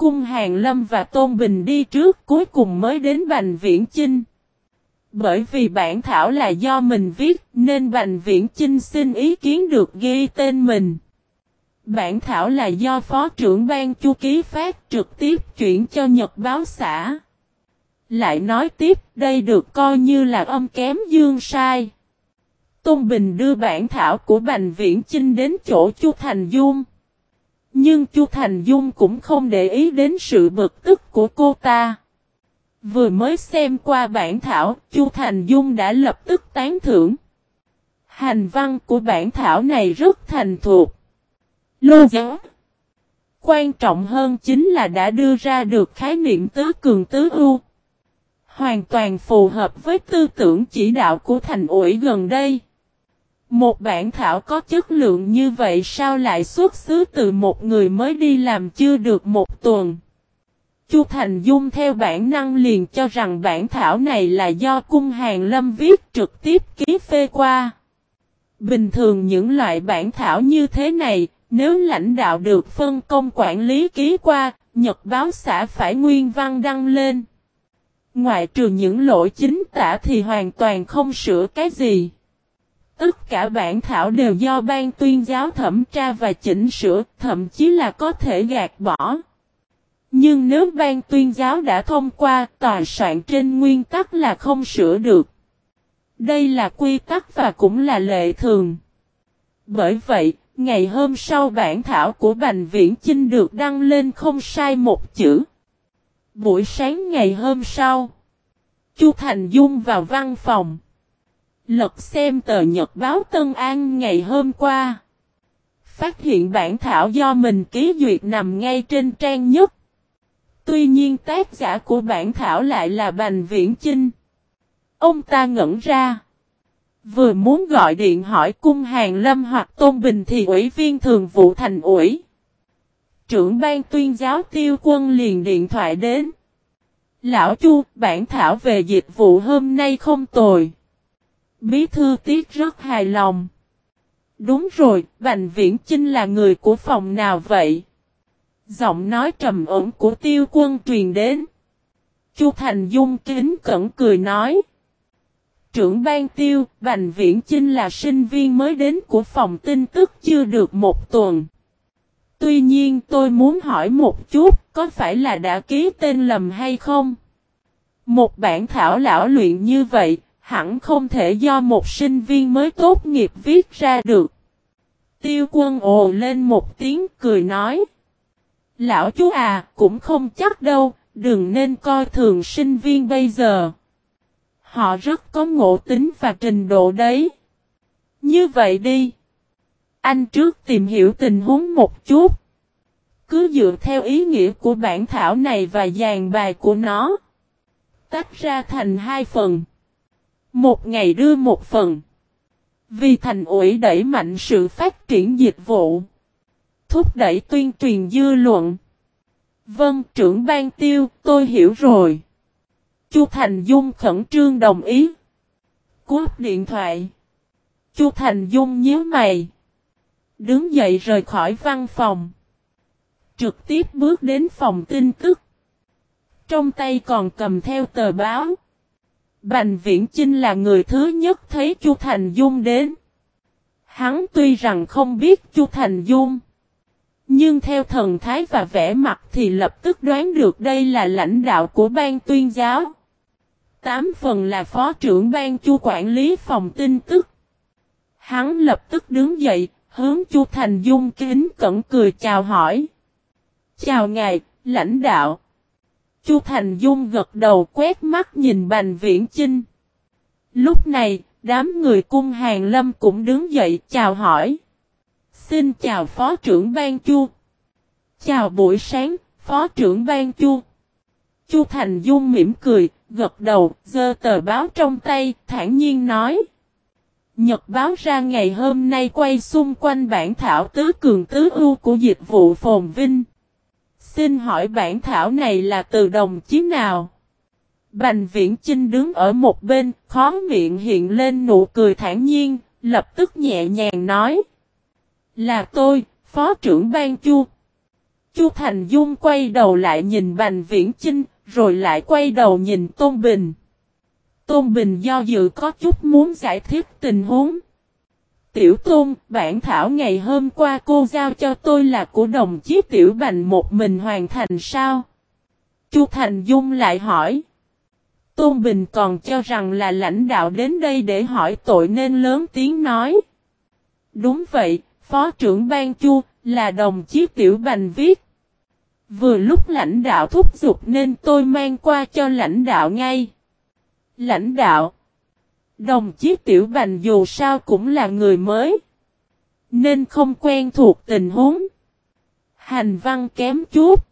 Cung Hàng Lâm và Tôn Bình đi trước, cuối cùng mới đến Bành Viễn Chinh. Bởi vì bản thảo là do mình viết, nên Bành Viễn Chinh xin ý kiến được ghi tên mình. Bản thảo là do Phó trưởng ban chu ký phát trực tiếp chuyển cho Nhật báo xã. Lại nói tiếp, đây được coi như là âm kém dương sai. Tôn Bình đưa bản thảo của Bành Viễn Chinh đến chỗ Chu Thành Dung. Nhưng Chu Thành Dung cũng không để ý đến sự bực tức của cô ta. Vừa mới xem qua bản thảo, Chu Thành Dung đã lập tức tán thưởng. Hành văn của bản thảo này rất thành thuộc. Lô giáo. Quan trọng hơn chính là đã đưa ra được khái niệm tứ cường tứ ưu. Hoàn toàn phù hợp với tư tưởng chỉ đạo của thành ủi gần đây. Một bản thảo có chất lượng như vậy sao lại xuất xứ từ một người mới đi làm chưa được một tuần. Chu Thành Dung theo bản năng liền cho rằng bản thảo này là do cung hàng lâm viết trực tiếp ký phê qua. Bình thường những loại bản thảo như thế này, nếu lãnh đạo được phân công quản lý ký qua, Nhật báo xã phải nguyên văn đăng lên. Ngoại trừ những lỗi chính tả thì hoàn toàn không sửa cái gì. Tất cả bản thảo đều do ban tuyên giáo thẩm tra và chỉnh sửa, thậm chí là có thể gạt bỏ. Nhưng nếu ban tuyên giáo đã thông qua, tòa soạn trên nguyên tắc là không sửa được. Đây là quy tắc và cũng là lệ thường. Bởi vậy, ngày hôm sau bản thảo của Bành Viễn Chinh được đăng lên không sai một chữ. Buổi sáng ngày hôm sau, Chu Thành Dung vào văn phòng. Lật xem tờ nhật báo Tân An ngày hôm qua. Phát hiện bản thảo do mình ký duyệt nằm ngay trên trang nhất. Tuy nhiên tác giả của bản thảo lại là Bành Viễn Chinh. Ông ta ngẩn ra. Vừa muốn gọi điện hỏi cung hàng lâm hoặc tôn bình thì ủy viên thường vụ thành ủy. Trưởng ban tuyên giáo tiêu quân liền điện thoại đến. Lão Chu, bản thảo về dịch vụ hôm nay không tồi. Bí thư tiết rất hài lòng. Đúng rồi, Bành Viễn Chinh là người của phòng nào vậy? Giọng nói trầm ổn của tiêu quân truyền đến. Chu Thành Dung kính cẩn cười nói. Trưởng ban tiêu, Bành Viễn Chinh là sinh viên mới đến của phòng tin tức chưa được một tuần. Tuy nhiên tôi muốn hỏi một chút, có phải là đã ký tên lầm hay không? Một bản thảo lão luyện như vậy, hẳn không thể do một sinh viên mới tốt nghiệp viết ra được. Tiêu quân ồ lên một tiếng cười nói. Lão chú à, cũng không chắc đâu, đừng nên coi thường sinh viên bây giờ. Họ rất có ngộ tính và trình độ đấy. Như vậy đi. Anh trước tìm hiểu tình huống một chút. Cứ dựa theo ý nghĩa của bản thảo này và dàn bài của nó. Tách ra thành hai phần. Một ngày đưa một phần. Vì thành ủy đẩy mạnh sự phát triển dịch vụ. Thúc đẩy tuyên truyền dư luận. Vâng, trưởng ban tiêu, tôi hiểu rồi. Chu Thành Dung khẩn trương đồng ý. Cúp điện thoại. Chu Thành Dung nhíu mày. Đứng dậy rời khỏi văn phòng. Trực tiếp bước đến phòng tin tức. Trong tay còn cầm theo tờ báo. Bành Viễn Chinh là người thứ nhất thấy Chu Thành Dung đến. Hắn tuy rằng không biết Chu Thành Dung. Nhưng theo thần thái và vẻ mặt thì lập tức đoán được đây là lãnh đạo của ban tuyên giáo. Tám phần là phó trưởng ban chu quản lý phòng tin tức. Hắn lập tức đứng dậy, hướng Chu Thành Dung kính cẩn cười chào hỏi. Chào ngài, lãnh đạo. Chu Thành Dung gật đầu quét mắt nhìn Bành Viễn Chinh. Lúc này, đám người cung hàng lâm cũng đứng dậy chào hỏi. Xin chào Phó trưởng Ban Chu. Chào buổi sáng, Phó trưởng Ban Chu. Chu Thành Dung mỉm cười, gật đầu, giơ tờ báo trong tay, thản nhiên nói. Nhật báo ra ngày hôm nay quay xung quanh bản thảo tứ cường tứ ưu của dịch vụ phồn vinh. Xin hỏi bản thảo này là từ đồng chí nào? Bành viễn Trinh đứng ở một bên, khó miệng hiện lên nụ cười thản nhiên, lập tức nhẹ nhàng nói. Là tôi, phó trưởng ban chu. Chu Thành Dung quay đầu lại nhìn Bành Viễn Chinh, rồi lại quay đầu nhìn Tôn Bình. Tôn Bình do dự có chút muốn giải thích tình huống. Tiểu Tôn, bản thảo ngày hôm qua cô giao cho tôi là của đồng chí Tiểu Bành một mình hoàn thành sao? Chu Thành Dung lại hỏi. Tôn Bình còn cho rằng là lãnh đạo đến đây để hỏi tội nên lớn tiếng nói. Đúng vậy, Phó trưởng ban Chu, là đồng chí Tiểu Bành viết. Vừa lúc lãnh đạo thúc giục nên tôi mang qua cho lãnh đạo ngay. Lãnh đạo Đồng chí Tiểu Bành dù sao cũng là người mới. Nên không quen thuộc tình huống. Hành văn kém chút.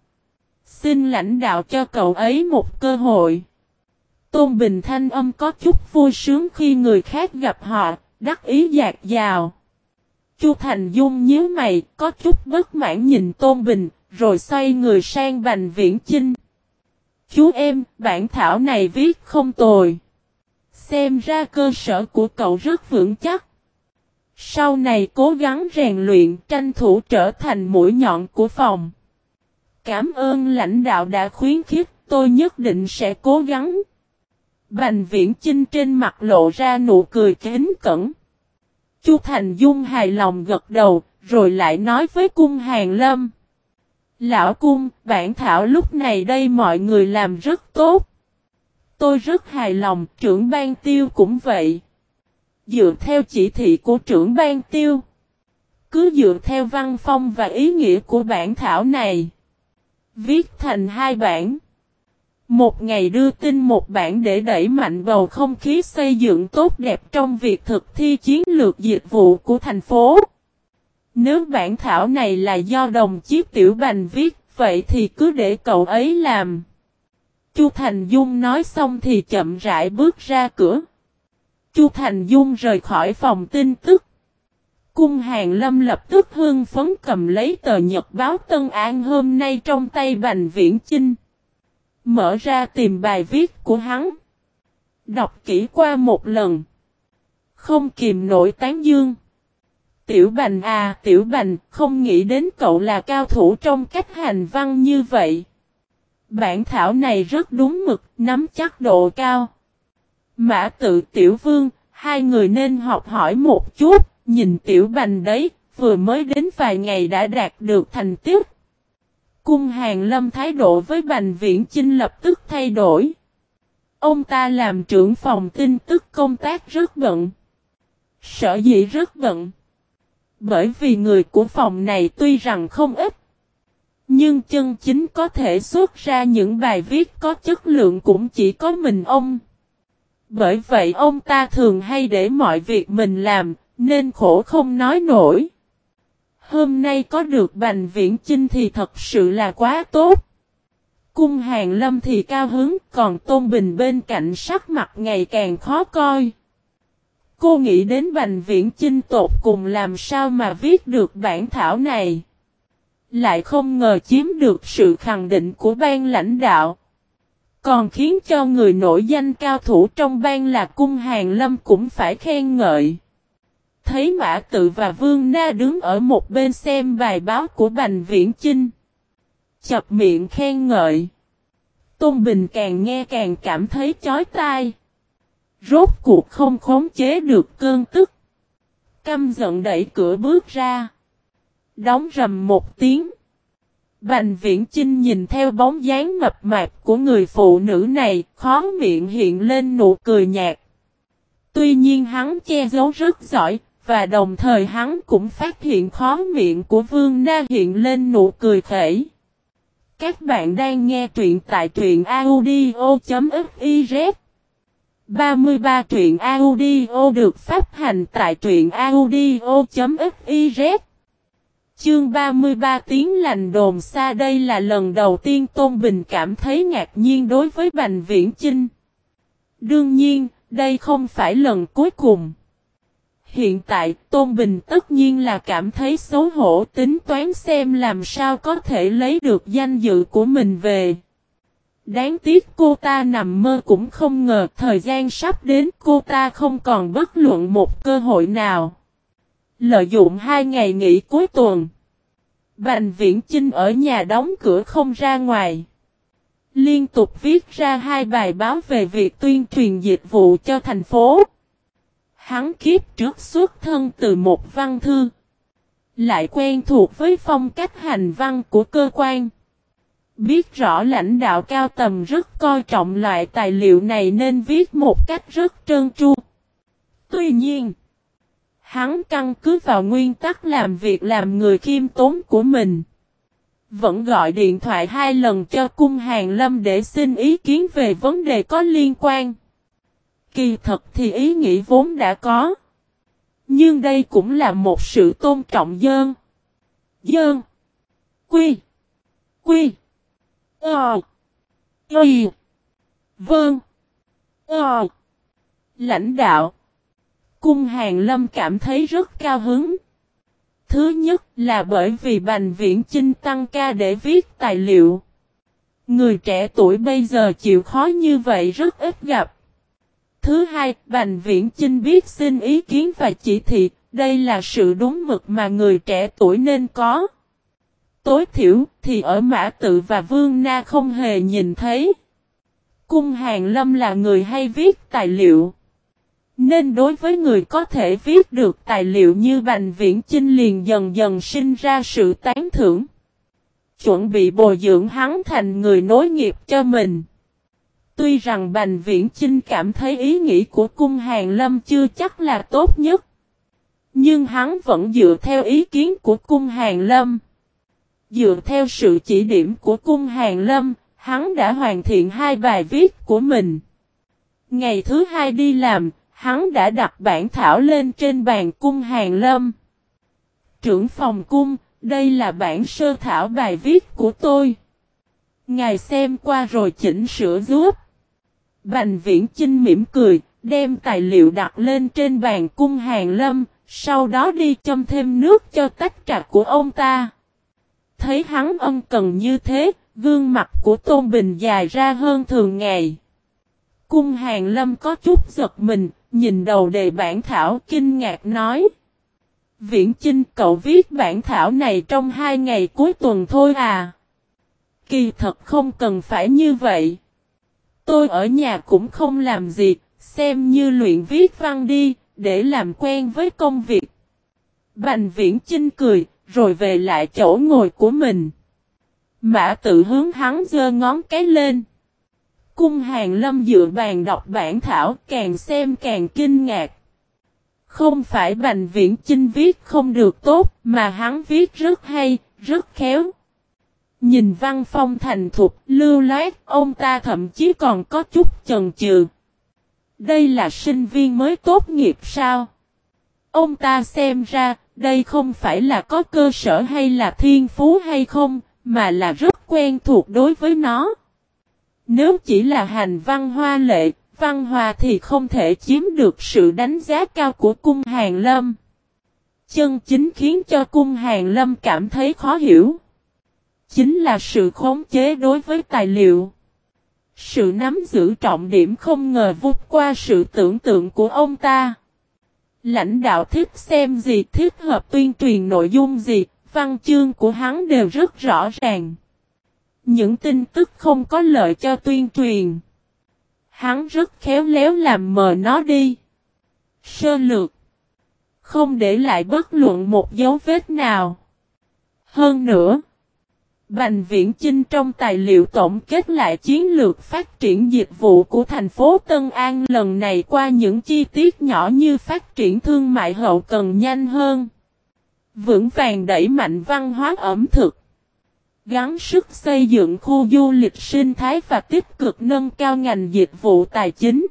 Xin lãnh đạo cho cậu ấy một cơ hội. Tôn Bình Thanh âm có chút vui sướng khi người khác gặp họ, đắc ý dạt dào. Chu Thành Dung nhíu mày, có chút bất mãn nhìn Tôn Bình, rồi xoay người sang Bành Viễn Chinh. Chú em, bản thảo này viết không tồi. Xem ra cơ sở của cậu rất vững chắc. Sau này cố gắng rèn luyện tranh thủ trở thành mũi nhọn của phòng. Cảm ơn lãnh đạo đã khuyến khích, tôi nhất định sẽ cố gắng. Bành viễn chinh trên mặt lộ ra nụ cười kính cẩn. Chu Thành Dung hài lòng gật đầu, rồi lại nói với cung hàng lâm. Lão cung, bản thảo lúc này đây mọi người làm rất tốt. Tôi rất hài lòng, trưởng ban tiêu cũng vậy. Dựa theo chỉ thị của trưởng ban tiêu. Cứ dựa theo văn phong và ý nghĩa của bản thảo này. Viết thành hai bản. Một ngày đưa tin một bản để đẩy mạnh bầu không khí xây dựng tốt đẹp trong việc thực thi chiến lược dịch vụ của thành phố. Nếu bản thảo này là do đồng chí Tiểu Bành viết, vậy thì cứ để cậu ấy làm. Chu Thành Dung nói xong thì chậm rãi bước ra cửa. Chu Thành Dung rời khỏi phòng tin tức. Cung Hàng Lâm lập tức hương phấn cầm lấy tờ nhật báo Tân An hôm nay trong tay Bành Viễn Chinh. Mở ra tìm bài viết của hắn. Đọc kỹ qua một lần. Không kìm nổi tán dương. Tiểu Bành à, Tiểu Bành, không nghĩ đến cậu là cao thủ trong cách hành văn như vậy. Bản thảo này rất đúng mực, nắm chắc độ cao. Mã tự Tiểu Vương, hai người nên học hỏi một chút, nhìn Tiểu Bành đấy, vừa mới đến vài ngày đã đạt được thành tiết. Cung hàng lâm thái độ với Bành Viễn Chinh lập tức thay đổi. Ông ta làm trưởng phòng tin tức công tác rất bận. Sở dĩ rất bận. Bởi vì người của phòng này tuy rằng không ít. Nhưng chân chính có thể xuất ra những bài viết có chất lượng cũng chỉ có mình ông. Bởi vậy ông ta thường hay để mọi việc mình làm, nên khổ không nói nổi. Hôm nay có được Bành Viễn Chinh thì thật sự là quá tốt. Cung Hàng Lâm thì cao hứng, còn Tôn Bình bên cạnh sắc mặt ngày càng khó coi. Cô nghĩ đến Bành Viễn Chinh tột cùng làm sao mà viết được bản thảo này. Lại không ngờ chiếm được sự khẳng định của ban lãnh đạo. Còn khiến cho người nổi danh cao thủ trong ban là Cung Hàng Lâm cũng phải khen ngợi thấy Mã Tự và Vương Na đứng ở một bên xem bài báo của Bành Viễn Chinh. Chập miệng khen ngợi. Tôn Bình càng nghe càng cảm thấy chói tai. Rốt cuộc không khống chế được cơn tức. Căm giận đẩy cửa bước ra. Đóng rầm một tiếng. Bành viễn Chinh nhìn theo bóng dáng mập mạp của người phụ nữ này, khó miệng hiện lên nụ cười nhạt. Tuy nhiên hắn che giấu rất giỏi, và đồng thời hắn cũng phát hiện khó miệng của Vương Na hiện lên nụ cười khẩy. Các bạn đang nghe truyện tại truyện audio.fiz 33 truyện audio được phát hành tại truyện audio.fiz Chương 33 tiếng lành đồn xa đây là lần đầu tiên Tôn Bình cảm thấy ngạc nhiên đối với Bành Viễn Chinh. Đương nhiên, đây không phải lần cuối cùng. Hiện tại Tôn Bình tất nhiên là cảm thấy xấu hổ tính toán xem làm sao có thể lấy được danh dự của mình về. Đáng tiếc cô ta nằm mơ cũng không ngờ thời gian sắp đến cô ta không còn bất luận một cơ hội nào. Lợi dụng hai ngày nghỉ cuối tuần. Bành Viễn Chinh ở nhà đóng cửa không ra ngoài. Liên tục viết ra hai bài báo về việc tuyên truyền dịch vụ cho thành phố. Hắn kiếp trước xuất thân từ một văn thư. Lại quen thuộc với phong cách hành văn của cơ quan. Biết rõ lãnh đạo cao tầm rất coi trọng loại tài liệu này nên viết một cách rất trơn tru. Tuy nhiên, hắn căn cứ vào nguyên tắc làm việc làm người khiêm tốn của mình. Vẫn gọi điện thoại hai lần cho cung hàng lâm để xin ý kiến về vấn đề có liên quan. Kỳ thật thì ý nghĩ vốn đã có. Nhưng đây cũng là một sự tôn trọng dơn. Dơn. Quy. Quy. Ờ. Quy. Vâng. Ờ. Lãnh đạo. Cung hàng lâm cảm thấy rất cao hứng. Thứ nhất là bởi vì Bành Viễn Chinh tăng ca để viết tài liệu. Người trẻ tuổi bây giờ chịu khó như vậy rất ít gặp. Thứ hai, Bành Viễn Chinh biết xin ý kiến và chỉ thị, đây là sự đúng mực mà người trẻ tuổi nên có. Tối thiểu thì ở Mã Tự và Vương Na không hề nhìn thấy. Cung Hàng Lâm là người hay viết tài liệu. Nên đối với người có thể viết được tài liệu như Bành Viễn Chinh liền dần dần sinh ra sự tán thưởng. Chuẩn bị bồi dưỡng hắn thành người nối nghiệp cho mình. Tuy rằng Bành Viễn Chinh cảm thấy ý nghĩ của cung hàng lâm chưa chắc là tốt nhất. Nhưng hắn vẫn dựa theo ý kiến của cung hàng lâm. Dựa theo sự chỉ điểm của cung hàng lâm, hắn đã hoàn thiện hai bài viết của mình. Ngày thứ hai đi làm, hắn đã đặt bản thảo lên trên bàn cung hàng lâm. Trưởng phòng cung, đây là bản sơ thảo bài viết của tôi. Ngài xem qua rồi chỉnh sửa giúp. Bành viễn Trinh mỉm cười, đem tài liệu đặt lên trên bàn cung hàng lâm, sau đó đi châm thêm nước cho tách trà của ông ta. Thấy hắn ân cần như thế, gương mặt của Tôn Bình dài ra hơn thường ngày. Cung hàng lâm có chút giật mình, nhìn đầu đề bản thảo kinh ngạc nói. Viễn Chinh cậu viết bản thảo này trong hai ngày cuối tuần thôi à. Kỳ thật không cần phải như vậy. Tôi ở nhà cũng không làm gì, xem như luyện viết văn đi, để làm quen với công việc. Bành viễn Chinh cười, rồi về lại chỗ ngồi của mình. Mã tự hướng hắn dơ ngón cái lên. Cung hàng lâm dựa bàn đọc bản thảo càng xem càng kinh ngạc. Không phải Bành Viễn Chinh viết không được tốt mà hắn viết rất hay, rất khéo. Nhìn văn phong thành thục, lưu loát, ông ta thậm chí còn có chút chần chừ. Đây là sinh viên mới tốt nghiệp sao? Ông ta xem ra, đây không phải là có cơ sở hay là thiên phú hay không, mà là rất quen thuộc đối với nó. Nếu chỉ là hành văn hoa lệ, văn hòa thì không thể chiếm được sự đánh giá cao của cung hàng lâm. Chân chính khiến cho cung hàng lâm cảm thấy khó hiểu. Chính là sự khống chế đối với tài liệu. Sự nắm giữ trọng điểm không ngờ vút qua sự tưởng tượng của ông ta. Lãnh đạo thích xem gì thích hợp tuyên truyền nội dung gì, văn chương của hắn đều rất rõ ràng. Những tin tức không có lợi cho tuyên truyền. Hắn rất khéo léo làm mờ nó đi. Sơ lược. Không để lại bất luận một dấu vết nào. Hơn nữa. Bành Viễn Chinh trong tài liệu tổng kết lại chiến lược phát triển dịch vụ của thành phố Tân An lần này qua những chi tiết nhỏ như phát triển thương mại hậu cần nhanh hơn. Vững vàng đẩy mạnh văn hóa ẩm thực. Gắn sức xây dựng khu du lịch sinh thái và tích cực nâng cao ngành dịch vụ tài chính.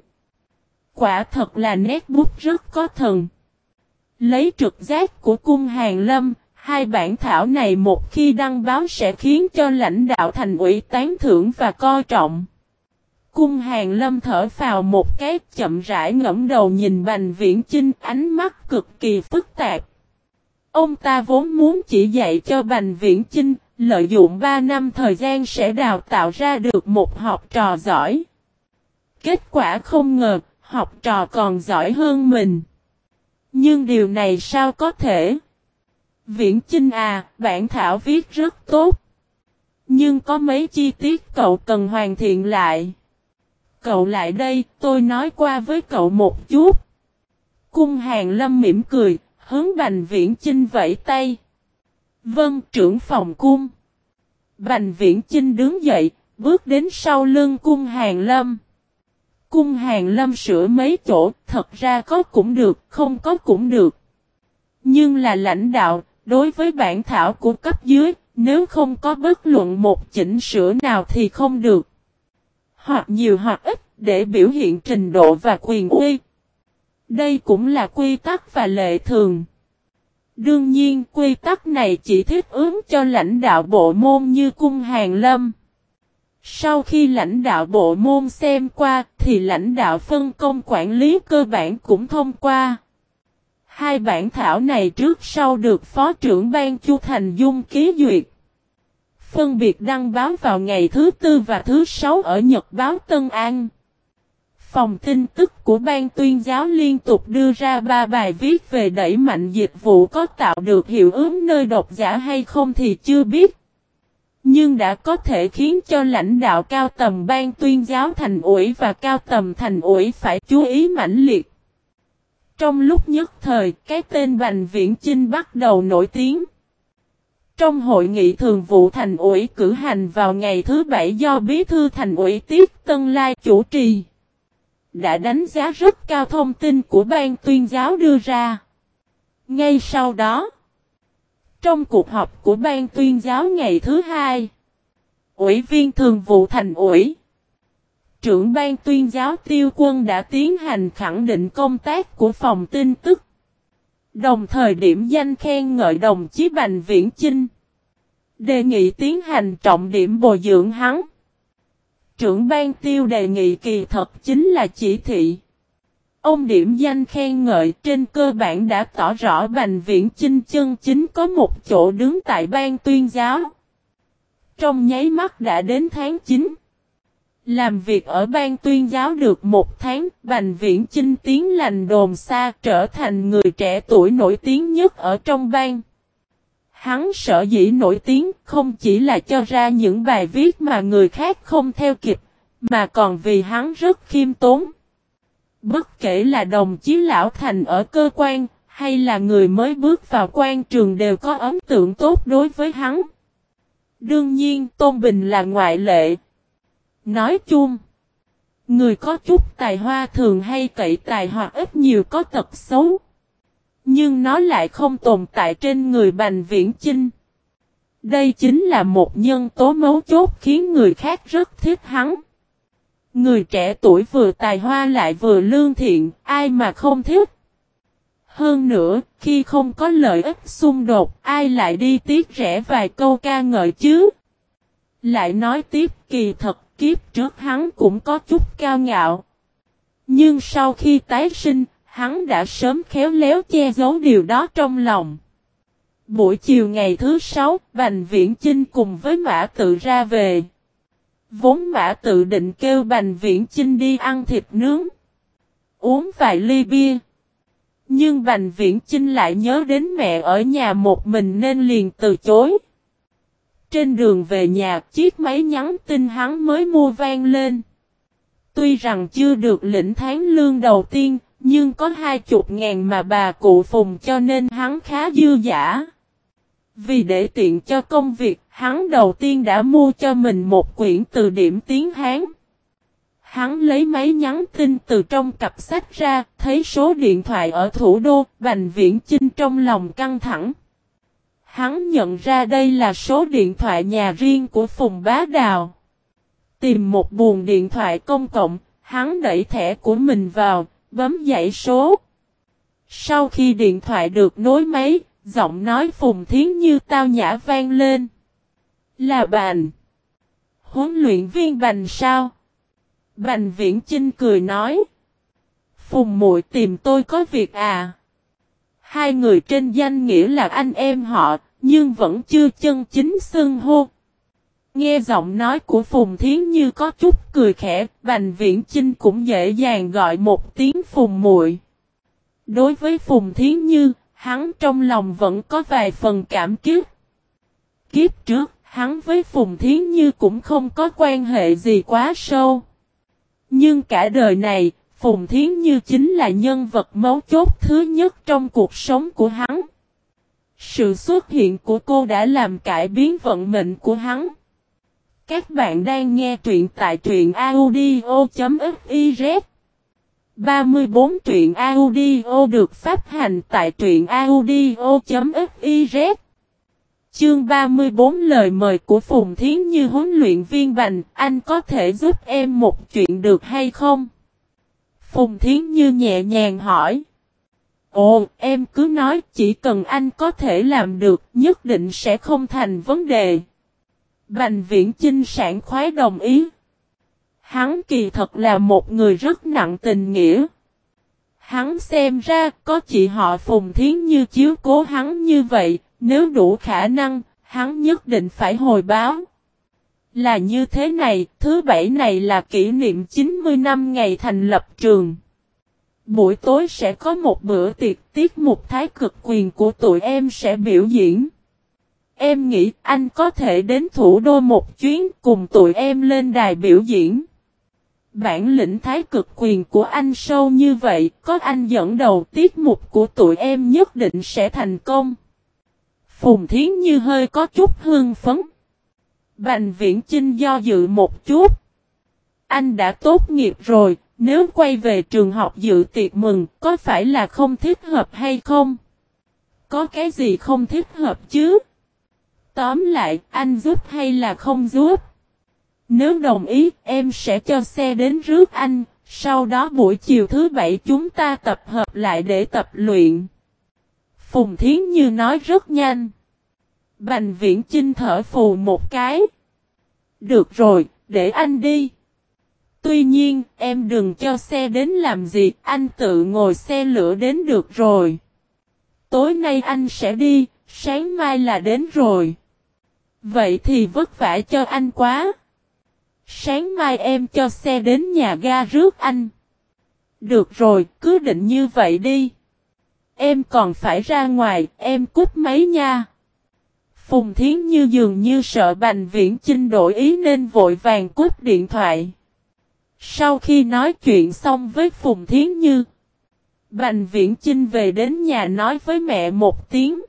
Quả thật là nét bút rất có thần. Lấy trực giác của cung hàng lâm, hai bản thảo này một khi đăng báo sẽ khiến cho lãnh đạo thành ủy tán thưởng và coi trọng. Cung hàng lâm thở vào một cái chậm rãi ngẫm đầu nhìn Bành Viễn Chinh ánh mắt cực kỳ phức tạp. Ông ta vốn muốn chỉ dạy cho Bành Viễn Chinh, lợi dụng 3 năm thời gian sẽ đào tạo ra được một học trò giỏi. Kết quả không ngờ, học trò còn giỏi hơn mình. Nhưng điều này sao có thể? Viễn Chinh à, bản thảo viết rất tốt. Nhưng có mấy chi tiết cậu cần hoàn thiện lại. Cậu lại đây, tôi nói qua với cậu một chút. Cung hàng lâm mỉm cười, hướng Bành Viễn Chinh vẫy tay. Vâng, trưởng phòng cung. Bành Viễn Chinh đứng dậy, bước đến sau lưng cung hàng lâm. Cung hàng lâm sửa mấy chỗ, thật ra có cũng được, không có cũng được. Nhưng là lãnh đạo, đối với bản thảo của cấp dưới, nếu không có bất luận một chỉnh sửa nào thì không được. Hoặc nhiều hoặc ít, để biểu hiện trình độ và quyền uy. Đây cũng là quy tắc và lệ thường. Đương nhiên, quy tắc này chỉ thích ứng cho lãnh đạo bộ môn như cung hàng lâm. Sau khi lãnh đạo bộ môn xem qua, thì lãnh đạo phân công quản lý cơ bản cũng thông qua. Hai bản thảo này trước sau được Phó trưởng ban Chu Thành Dung ký duyệt. Phân biệt đăng báo vào ngày thứ tư và thứ sáu ở Nhật báo Tân An. Phòng tin tức của ban tuyên giáo liên tục đưa ra ba bài viết về đẩy mạnh dịch vụ có tạo được hiệu ứng nơi độc giả hay không thì chưa biết. Nhưng đã có thể khiến cho lãnh đạo cao tầm ban tuyên giáo thành ủy và cao tầm thành ủy phải chú ý mãnh liệt. Trong lúc nhất thời, cái tên Bành Viễn Chinh bắt đầu nổi tiếng. Trong hội nghị thường vụ thành ủy cử hành vào ngày thứ bảy do Bí thư thành ủy Tiết Tân Lai chủ trì, đã đánh giá rất cao thông tin của ban tuyên giáo đưa ra. Ngay sau đó, trong cuộc họp của ban tuyên giáo ngày thứ hai, Ủy viên thường vụ thành ủy, trưởng ban tuyên giáo tiêu quân đã tiến hành khẳng định công tác của phòng tin tức. Đồng thời điểm danh khen ngợi đồng chí Bành Viễn Chinh. Đề nghị tiến hành trọng điểm bồi dưỡng hắn. Trưởng ban tiêu đề nghị kỳ thật chính là chỉ thị. Ông điểm danh khen ngợi trên cơ bản đã tỏ rõ Bành Viễn Chinh chân chính có một chỗ đứng tại ban tuyên giáo. Trong nháy mắt đã đến tháng 9. Làm việc ở ban tuyên giáo được một tháng, Bành Viễn Chinh tiến lành đồn xa trở thành người trẻ tuổi nổi tiếng nhất ở trong ban. Hắn sở dĩ nổi tiếng không chỉ là cho ra những bài viết mà người khác không theo kịp, mà còn vì hắn rất khiêm tốn. Bất kể là đồng chí Lão Thành ở cơ quan, hay là người mới bước vào quan trường đều có ấn tượng tốt đối với hắn. Đương nhiên Tôn Bình là ngoại lệ. Nói chung, người có chút tài hoa thường hay cậy tài hoặc ít nhiều có tật xấu. Nhưng nó lại không tồn tại trên người Bành Viễn Chinh. Đây chính là một nhân tố mấu chốt khiến người khác rất thích hắn. Người trẻ tuổi vừa tài hoa lại vừa lương thiện, ai mà không thích. Hơn nữa, khi không có lợi ích xung đột, ai lại đi tiếc rẻ vài câu ca ngợi chứ? Lại nói tiếp kỳ thật kiếp trước hắn cũng có chút cao ngạo. Nhưng sau khi tái sinh, hắn đã sớm khéo léo che giấu điều đó trong lòng. Buổi chiều ngày thứ sáu, Bành Viễn Chinh cùng với Mã Tự ra về. Vốn Mã Tự định kêu Bành Viễn Chinh đi ăn thịt nướng. Uống vài ly bia. Nhưng Bành Viễn Chinh lại nhớ đến mẹ ở nhà một mình nên liền từ chối. Trên đường về nhà chiếc máy nhắn tin hắn mới mua vang lên. Tuy rằng chưa được lĩnh tháng lương đầu tiên, nhưng có hai chục ngàn mà bà cụ phùng cho nên hắn khá dư giả. Vì để tiện cho công việc, hắn đầu tiên đã mua cho mình một quyển từ điểm tiếng Hán. Hắn lấy máy nhắn tin từ trong cặp sách ra, thấy số điện thoại ở thủ đô, Bành Viễn Chinh trong lòng căng thẳng. Hắn nhận ra đây là số điện thoại nhà riêng của Phùng Bá Đào. Tìm một buồng điện thoại công cộng, hắn đẩy thẻ của mình vào, bấm dãy số. Sau khi điện thoại được nối máy, giọng nói Phùng Thiến Như tao nhã vang lên. Là Bành. Huấn luyện viên Bành sao? Bành Viễn Chinh cười nói. Phùng muội tìm tôi có việc à? Hai người trên danh nghĩa là anh em họ, nhưng vẫn chưa chân chính xưng hô. Nghe giọng nói của Phùng Thiến Như có chút cười khẽ, Bành Viễn Chinh cũng dễ dàng gọi một tiếng Phùng muội. Đối với Phùng Thiến Như, hắn trong lòng vẫn có vài phần cảm kiếp. Kiếp trước, hắn với Phùng Thiến Như cũng không có quan hệ gì quá sâu. Nhưng cả đời này, Phùng Thiến Như chính là nhân vật mấu chốt thứ nhất trong cuộc sống của hắn. Sự xuất hiện của cô đã làm cải biến vận mệnh của hắn. Các bạn đang nghe truyện tại truyện audio.fiz 34 truyện audio được phát hành tại truyện audio.fiz Chương 34 lời mời của Phùng Thiến Như huấn luyện viên Bành, anh có thể giúp em một chuyện được hay không? Phùng Thiến Như nhẹ nhàng hỏi. Ồ, em cứ nói chỉ cần anh có thể làm được, nhất định sẽ không thành vấn đề. Bành viễn Chinh sản khoái đồng ý. Hắn kỳ thật là một người rất nặng tình nghĩa. Hắn xem ra có chị họ Phùng Thiến Như chiếu cố hắn như vậy, nếu đủ khả năng, hắn nhất định phải hồi báo. Là như thế này, thứ bảy này là kỷ niệm 90 năm ngày thành lập trường. Buổi tối sẽ có một bữa tiệc tiết mục thái cực quyền của tụi em sẽ biểu diễn. Em nghĩ anh có thể đến thủ đô một chuyến cùng tụi em lên đài biểu diễn. Bản lĩnh thái cực quyền của anh sâu như vậy, có anh dẫn đầu tiết mục của tụi em nhất định sẽ thành công. Phùng Thiến Như hơi có chút hương phấn. Bành viễn Chinh do dự một chút. Anh đã tốt nghiệp rồi, nếu quay về trường học dự tiệc mừng, có phải là không thích hợp hay không? Có cái gì không thích hợp chứ? Tóm lại, anh giúp hay là không giúp? Nếu đồng ý, em sẽ cho xe đến rước anh, sau đó buổi chiều thứ bảy chúng ta tập hợp lại để tập luyện. Phùng Thiến Như nói rất nhanh. Bành viễn Chinh thở phù một cái. Được rồi, để anh đi. Tuy nhiên, em đừng cho xe đến làm gì, anh tự ngồi xe lửa đến được rồi. Tối nay anh sẽ đi, sáng mai là đến rồi. Vậy thì vất vả cho anh quá. Sáng mai em cho xe đến nhà ga rước anh. Được rồi, cứ định như vậy đi. Em còn phải ra ngoài, em cút máy nha. Phùng Thiến Như dường như sợ Bành Viễn Chinh đổi ý nên vội vàng cút điện thoại. Sau khi nói chuyện xong với Phùng Thiến Như, Bành Viễn Chinh về đến nhà nói với mẹ một tiếng.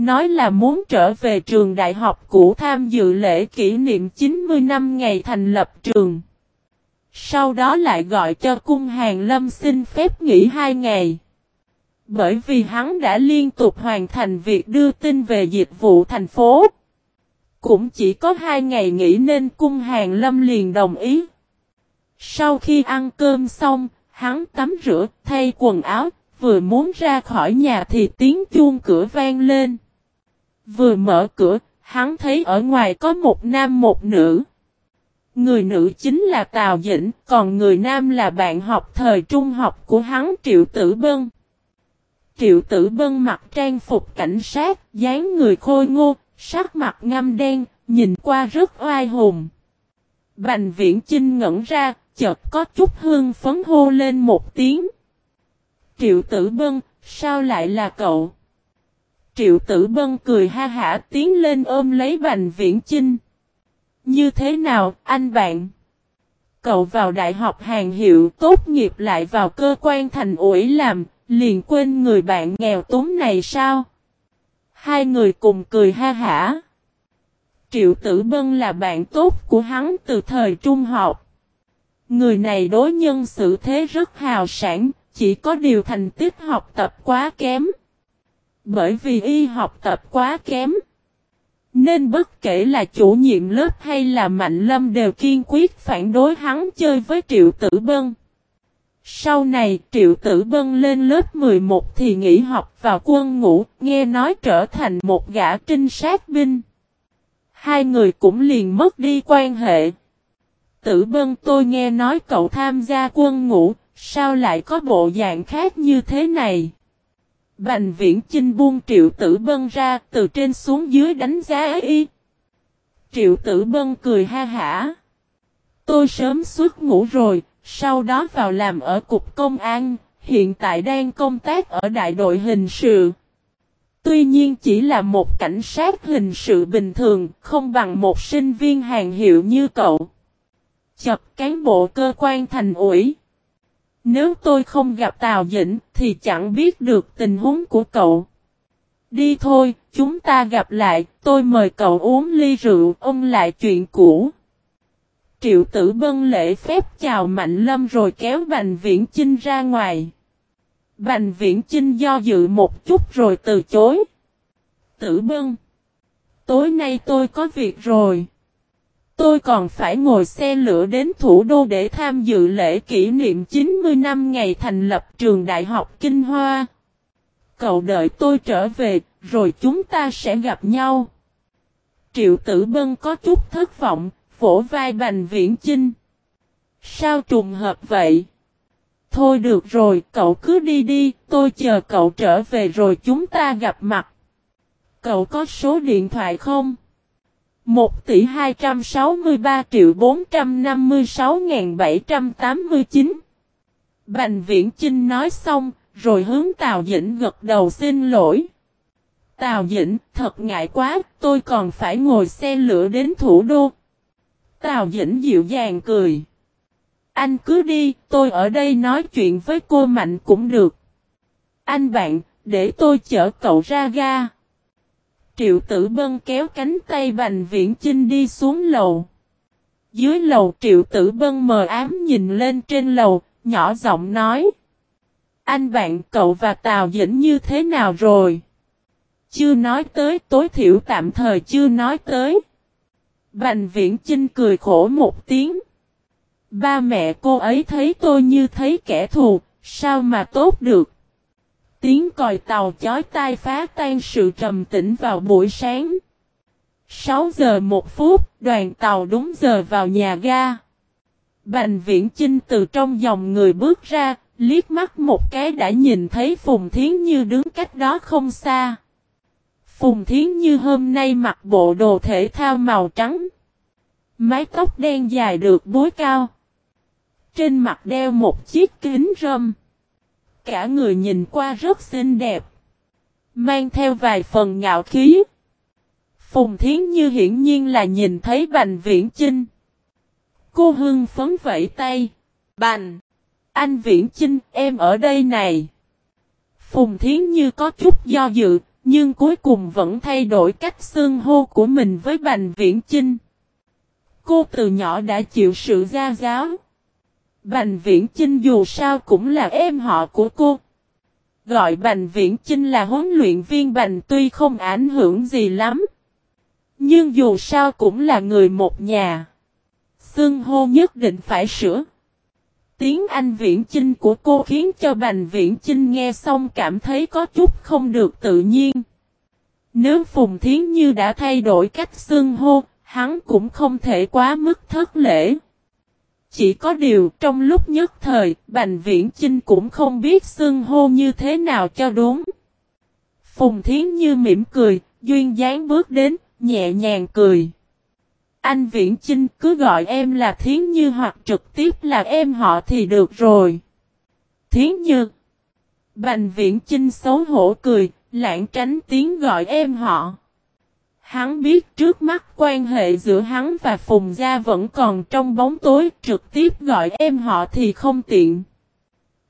Nói là muốn trở về trường đại học cũ tham dự lễ kỷ niệm 90 năm ngày thành lập trường. Sau đó lại gọi cho cung hàng lâm xin phép nghỉ hai ngày. Bởi vì hắn đã liên tục hoàn thành việc đưa tin về dịch vụ thành phố. Cũng chỉ có hai ngày nghỉ nên cung hàng lâm liền đồng ý. Sau khi ăn cơm xong, hắn tắm rửa, thay quần áo, vừa muốn ra khỏi nhà thì tiếng chuông cửa vang lên. Vừa mở cửa, hắn thấy ở ngoài có một nam một nữ. Người nữ chính là Tào Dĩnh, còn người nam là bạn học thời trung học của hắn Triệu Tử Bân. Triệu Tử Bân mặc trang phục cảnh sát, dáng người khôi ngô, sắc mặt ngăm đen, nhìn qua rất oai hùng. Bành viễn Trinh ngẩn ra, chợt có chút hương phấn hô lên một tiếng. Triệu Tử Bân, sao lại là cậu? Triệu tử bân cười ha hả tiến lên ôm lấy bành viễn chinh. Như thế nào, anh bạn? Cậu vào đại học hàng hiệu tốt nghiệp lại vào cơ quan thành ủi làm, liền quên người bạn nghèo túng này sao? Hai người cùng cười ha hả. Triệu tử bân là bạn tốt của hắn từ thời trung học. Người này đối nhân xử thế rất hào sản, chỉ có điều thành tích học tập quá kém. Bởi vì y học tập quá kém. Nên bất kể là chủ nhiệm lớp hay là Mạnh Lâm đều kiên quyết phản đối hắn chơi với Triệu Tử Bân. Sau này Triệu Tử Bân lên lớp 11 thì nghỉ học vào quân ngũ, nghe nói trở thành một gã trinh sát binh. Hai người cũng liền mất đi quan hệ. Tử Bân tôi nghe nói cậu tham gia quân ngũ, sao lại có bộ dạng khác như thế này? Bành viễn chinh buông triệu tử bân ra từ trên xuống dưới đánh giá y. Triệu tử bân cười ha hả. Tôi sớm suốt ngủ rồi, sau đó vào làm ở cục công an, hiện tại đang công tác ở đại đội hình sự. Tuy nhiên chỉ là một cảnh sát hình sự bình thường, không bằng một sinh viên hàng hiệu như cậu. Chập cán bộ cơ quan thành ủy. Nếu tôi không gặp Tào Dĩnh thì chẳng biết được tình huống của cậu. Đi thôi, chúng ta gặp lại, tôi mời cậu uống ly rượu, ông lại chuyện cũ. Triệu tử bân lễ phép chào Mạnh Lâm rồi kéo Bành Viễn Chinh ra ngoài. Bành Viễn Chinh do dự một chút rồi từ chối. Tử bân. Tối nay tôi có việc rồi. Tôi còn phải ngồi xe lửa đến thủ đô để tham dự lễ kỷ niệm 90 năm ngày thành lập trường Đại học Kinh Hoa. Cậu đợi tôi trở về, rồi chúng ta sẽ gặp nhau. Triệu tử bân có chút thất vọng, vỗ vai Bành Viễn Chinh. Sao trùng hợp vậy? Thôi được rồi, cậu cứ đi đi, tôi chờ cậu trở về rồi chúng ta gặp mặt. Cậu có số điện thoại không? 1 tỷ 263 triệu 456.789 Bành Viễn Chinh nói xong, rồi hướng Tào Dĩnh gật đầu xin lỗi. Tào Dĩnh, thật ngại quá, tôi còn phải ngồi xe lửa đến thủ đô. Tào Dĩnh dịu dàng cười. Anh cứ đi, tôi ở đây nói chuyện với cô Mạnh cũng được. Anh bạn, để tôi chở cậu ra ga. Triệu tử bân kéo cánh tay Bành Viễn Chinh đi xuống lầu. Dưới lầu triệu tử bân mờ ám nhìn lên trên lầu, nhỏ giọng nói. Anh bạn cậu và Tào Dĩnh như thế nào rồi? Chưa nói tới tối thiểu tạm thời chưa nói tới. Bành viễn Chinh cười khổ một tiếng. Ba mẹ cô ấy thấy tôi như thấy kẻ thù, sao mà tốt được. Tiếng còi tàu chói tai phá tan sự trầm tĩnh vào buổi sáng. 6 giờ 1 phút, đoàn tàu đúng giờ vào nhà ga. Bành viễn Chinh từ trong dòng người bước ra, liếc mắt một cái đã nhìn thấy Phùng Thiến Như đứng cách đó không xa. Phùng Thiến Như hôm nay mặc bộ đồ thể thao màu trắng. Mái tóc đen dài được bối cao. Trên mặt đeo một chiếc kính râm. Cả người nhìn qua rất xinh đẹp. Mang theo vài phần ngạo khí. Phùng Thiến Như hiển nhiên là nhìn thấy Bành Viễn Chinh. Cô hưng phấn vẫy tay. Bành! Anh Viễn Chinh, em ở đây này. Phùng Thiến Như có chút do dự, nhưng cuối cùng vẫn thay đổi cách xương hô của mình với Bành Viễn Chinh. Cô từ nhỏ đã chịu sự gia giáo. Bành Viễn Chinh dù sao cũng là em họ của cô. Gọi Bành Viễn Chinh là huấn luyện viên Bành tuy không ảnh hưởng gì lắm. Nhưng dù sao cũng là người một nhà. Xương hô nhất định phải sửa. Tiếng Anh Viễn Chinh của cô khiến cho Bành Viễn Chinh nghe xong cảm thấy có chút không được tự nhiên. Nếu Phùng Thiến Như đã thay đổi cách xưng hô, hắn cũng không thể quá mức thất lễ. Chỉ có điều trong lúc nhất thời, Bành Viễn Chinh cũng không biết xưng hô như thế nào cho đúng. Phùng Thiến Như mỉm cười, duyên dáng bước đến, nhẹ nhàng cười. Anh Viễn Chinh cứ gọi em là Thiến Như hoặc trực tiếp là em họ thì được rồi. Thiến Như Bành Viễn Chinh xấu hổ cười, lãng tránh tiếng gọi em họ. Hắn biết trước mắt quan hệ giữa hắn và Phùng Gia vẫn còn trong bóng tối, trực tiếp gọi em họ thì không tiện.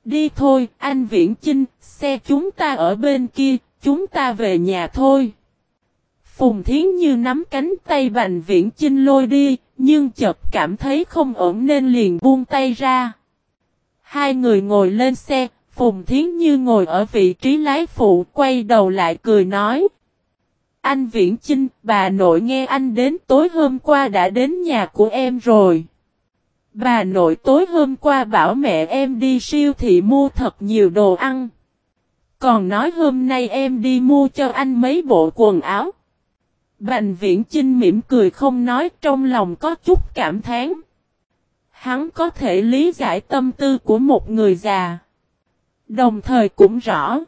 Đi thôi, anh Viễn Chinh, xe chúng ta ở bên kia, chúng ta về nhà thôi. Phùng Thiến Như nắm cánh tay Bành Viễn Chinh lôi đi, nhưng chợt cảm thấy không ổn nên liền buông tay ra. Hai người ngồi lên xe, Phùng Thiến Như ngồi ở vị trí lái phụ quay đầu lại cười nói. Anh Viễn Chinh, bà nội nghe anh đến tối hôm qua đã đến nhà của em rồi. Bà nội tối hôm qua bảo mẹ em đi siêu thị mua thật nhiều đồ ăn. Còn nói hôm nay em đi mua cho anh mấy bộ quần áo. Bành viễn Chinh mỉm cười không nói trong lòng có chút cảm thán. Hắn có thể lý giải tâm tư của một người già. Đồng thời cũng rõ.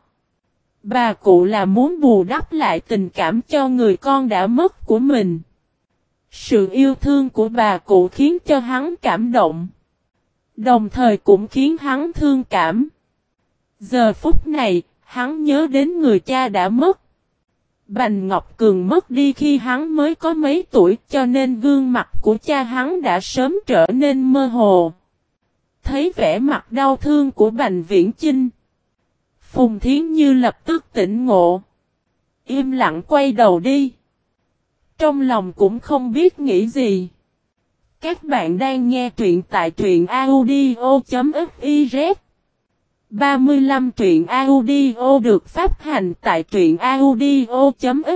Bà cụ là muốn bù đắp lại tình cảm cho người con đã mất của mình. Sự yêu thương của bà cụ khiến cho hắn cảm động. Đồng thời cũng khiến hắn thương cảm. Giờ phút này, hắn nhớ đến người cha đã mất. Bành Ngọc Cường mất đi khi hắn mới có mấy tuổi cho nên gương mặt của cha hắn đã sớm trở nên mơ hồ. Thấy vẻ mặt đau thương của Bành Viễn Chinh. Phùng Thiến Như lập tức tỉnh ngộ. Im lặng quay đầu đi. Trong lòng cũng không biết nghĩ gì. Các bạn đang nghe truyện tại truyện audio.fiz 35 truyện audio được phát hành tại truyện audio.fiz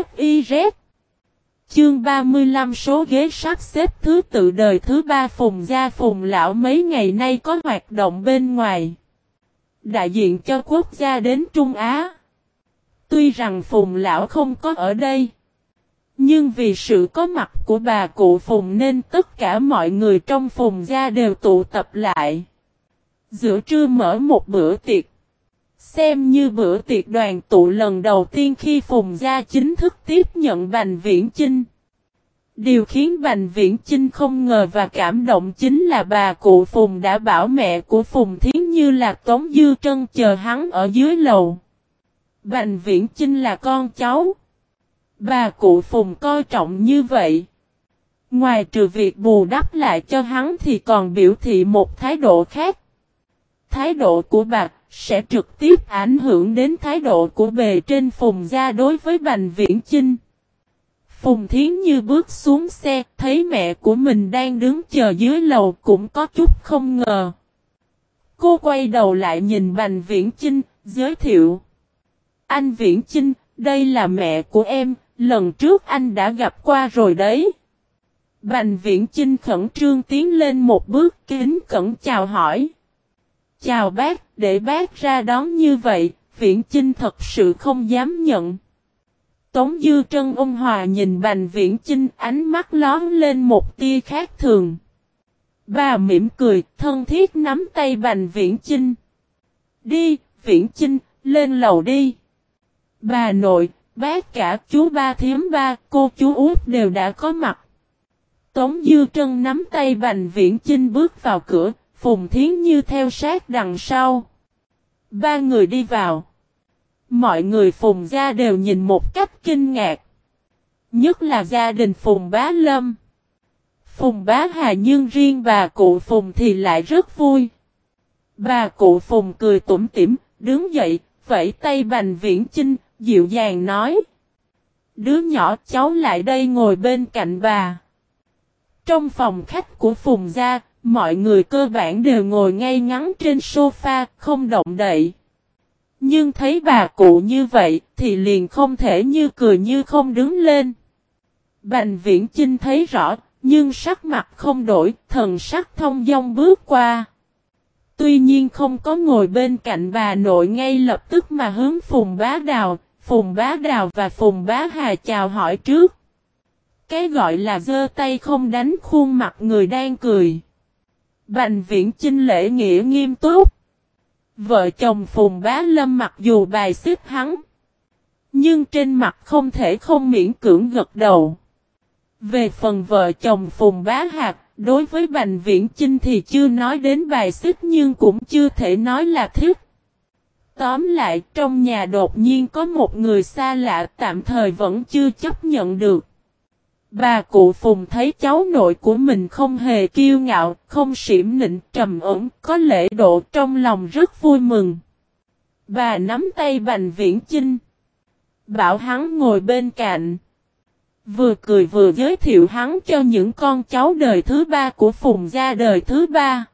Chương 35 số ghế sắp xếp thứ tự đời thứ ba Phùng Gia Phùng Lão mấy ngày nay có hoạt động bên ngoài. Đại diện cho quốc gia đến Trung Á. Tuy rằng Phùng Lão không có ở đây. Nhưng vì sự có mặt của bà cụ Phùng nên tất cả mọi người trong Phùng Gia đều tụ tập lại. Giữa trưa mở một bữa tiệc. Xem như bữa tiệc đoàn tụ lần đầu tiên khi Phùng Gia chính thức tiếp nhận Bành Viễn Chinh. Điều khiến Bành Viễn Chinh không ngờ và cảm động chính là bà cụ Phùng đã bảo mẹ của Phùng Thiến Như là Tống Dư Trân chờ hắn ở dưới lầu. Bành Viễn Chinh là con cháu. Bà cụ Phùng coi trọng như vậy. Ngoài trừ việc bù đắp lại cho hắn thì còn biểu thị một thái độ khác. Thái độ của bà sẽ trực tiếp ảnh hưởng đến thái độ của bề trên Phùng gia đối với Bành Viễn Chinh. Phùng Thiến Như bước xuống xe, thấy mẹ của mình đang đứng chờ dưới lầu cũng có chút không ngờ. Cô quay đầu lại nhìn Bành Viễn Chinh, giới thiệu. Anh Viễn Chinh, đây là mẹ của em, lần trước anh đã gặp qua rồi đấy. Bành Viễn Chinh khẩn trương tiến lên một bước kính cẩn chào hỏi. Chào bác, để bác ra đón như vậy, Viễn Chinh thật sự không dám nhận. Tống Dư Trân ôn hòa nhìn Bành Viễn Chinh ánh mắt lón lên một tia khác thường. Bà mỉm cười, thân thiết nắm tay Bành Viễn Chinh. Đi, Viễn Chinh, lên lầu đi. Bà nội, bác cả chú ba thiếm ba, cô chú út đều đã có mặt. Tống Dư Trân nắm tay Bành Viễn Chinh bước vào cửa, Phùng Thiến Như theo sát đằng sau. Ba người đi vào. Mọi người Phùng gia đều nhìn một cách kinh ngạc. Nhất là gia đình Phùng Bá Lâm. Phùng Bá Hà nhưng riêng bà cụ Phùng thì lại rất vui. Bà cụ Phùng cười tủm tỉm, đứng dậy, vẫy tay Bành Viễn Chinh, dịu dàng nói. Đứa nhỏ cháu lại đây ngồi bên cạnh bà. Trong phòng khách của Phùng Gia, mọi người cơ bản đều ngồi ngay ngắn trên sofa, không động đậy. Nhưng thấy bà cụ như vậy, thì liền không thể như cười như không đứng lên. Bành viễn Chinh thấy rõ, nhưng sắc mặt không đổi, thần sắc thông dong bước qua. Tuy nhiên không có ngồi bên cạnh bà nội ngay lập tức mà hướng Phùng Bá Đào, Phùng Bá Đào và Phùng Bá Hà chào hỏi trước. Cái gọi là dơ tay không đánh khuôn mặt người đang cười. Bành viễn chinh lễ nghĩa nghiêm túc. Vợ chồng Phùng Bá Lâm mặc dù bài xếp hắn. Nhưng trên mặt không thể không miễn cưỡng gật đầu. Về phần vợ chồng Phùng Bá Hạc, đối với Bành Viễn Chinh thì chưa nói đến bài xích nhưng cũng chưa thể nói là thích. Tóm lại trong nhà đột nhiên có một người xa lạ tạm thời vẫn chưa chấp nhận được. Bà cụ Phùng thấy cháu nội của mình không hề kiêu ngạo, không xỉm nịnh, trầm ổn, có lễ độ trong lòng rất vui mừng. Bà nắm tay Bành Viễn Chinh. Bảo hắn ngồi bên cạnh. Vừa cười vừa giới thiệu hắn cho những con cháu đời thứ ba của Phùng gia đời thứ ba.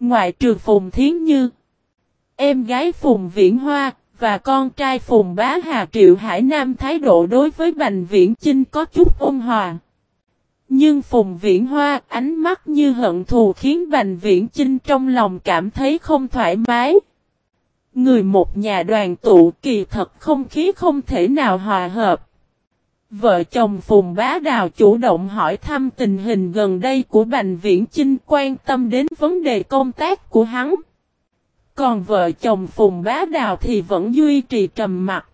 Ngoại trừ Phùng Thiến Như. Em gái Phùng Viễn Hoa, và con trai Phùng Bá Hà Triệu Hải Nam thái độ đối với Bành Viễn Chinh có chút ôn hòa. Nhưng Phùng Viễn Hoa ánh mắt như hận thù khiến Bành Viễn Chinh trong lòng cảm thấy không thoải mái. Người một nhà đoàn tụ kỳ thật không khí không thể nào hòa hợp. Vợ chồng Phùng Bá Đào chủ động hỏi thăm tình hình gần đây của Bành Viễn Chinh quan tâm đến vấn đề công tác của hắn. Còn vợ chồng Phùng Bá Đào thì vẫn duy trì trầm mặt.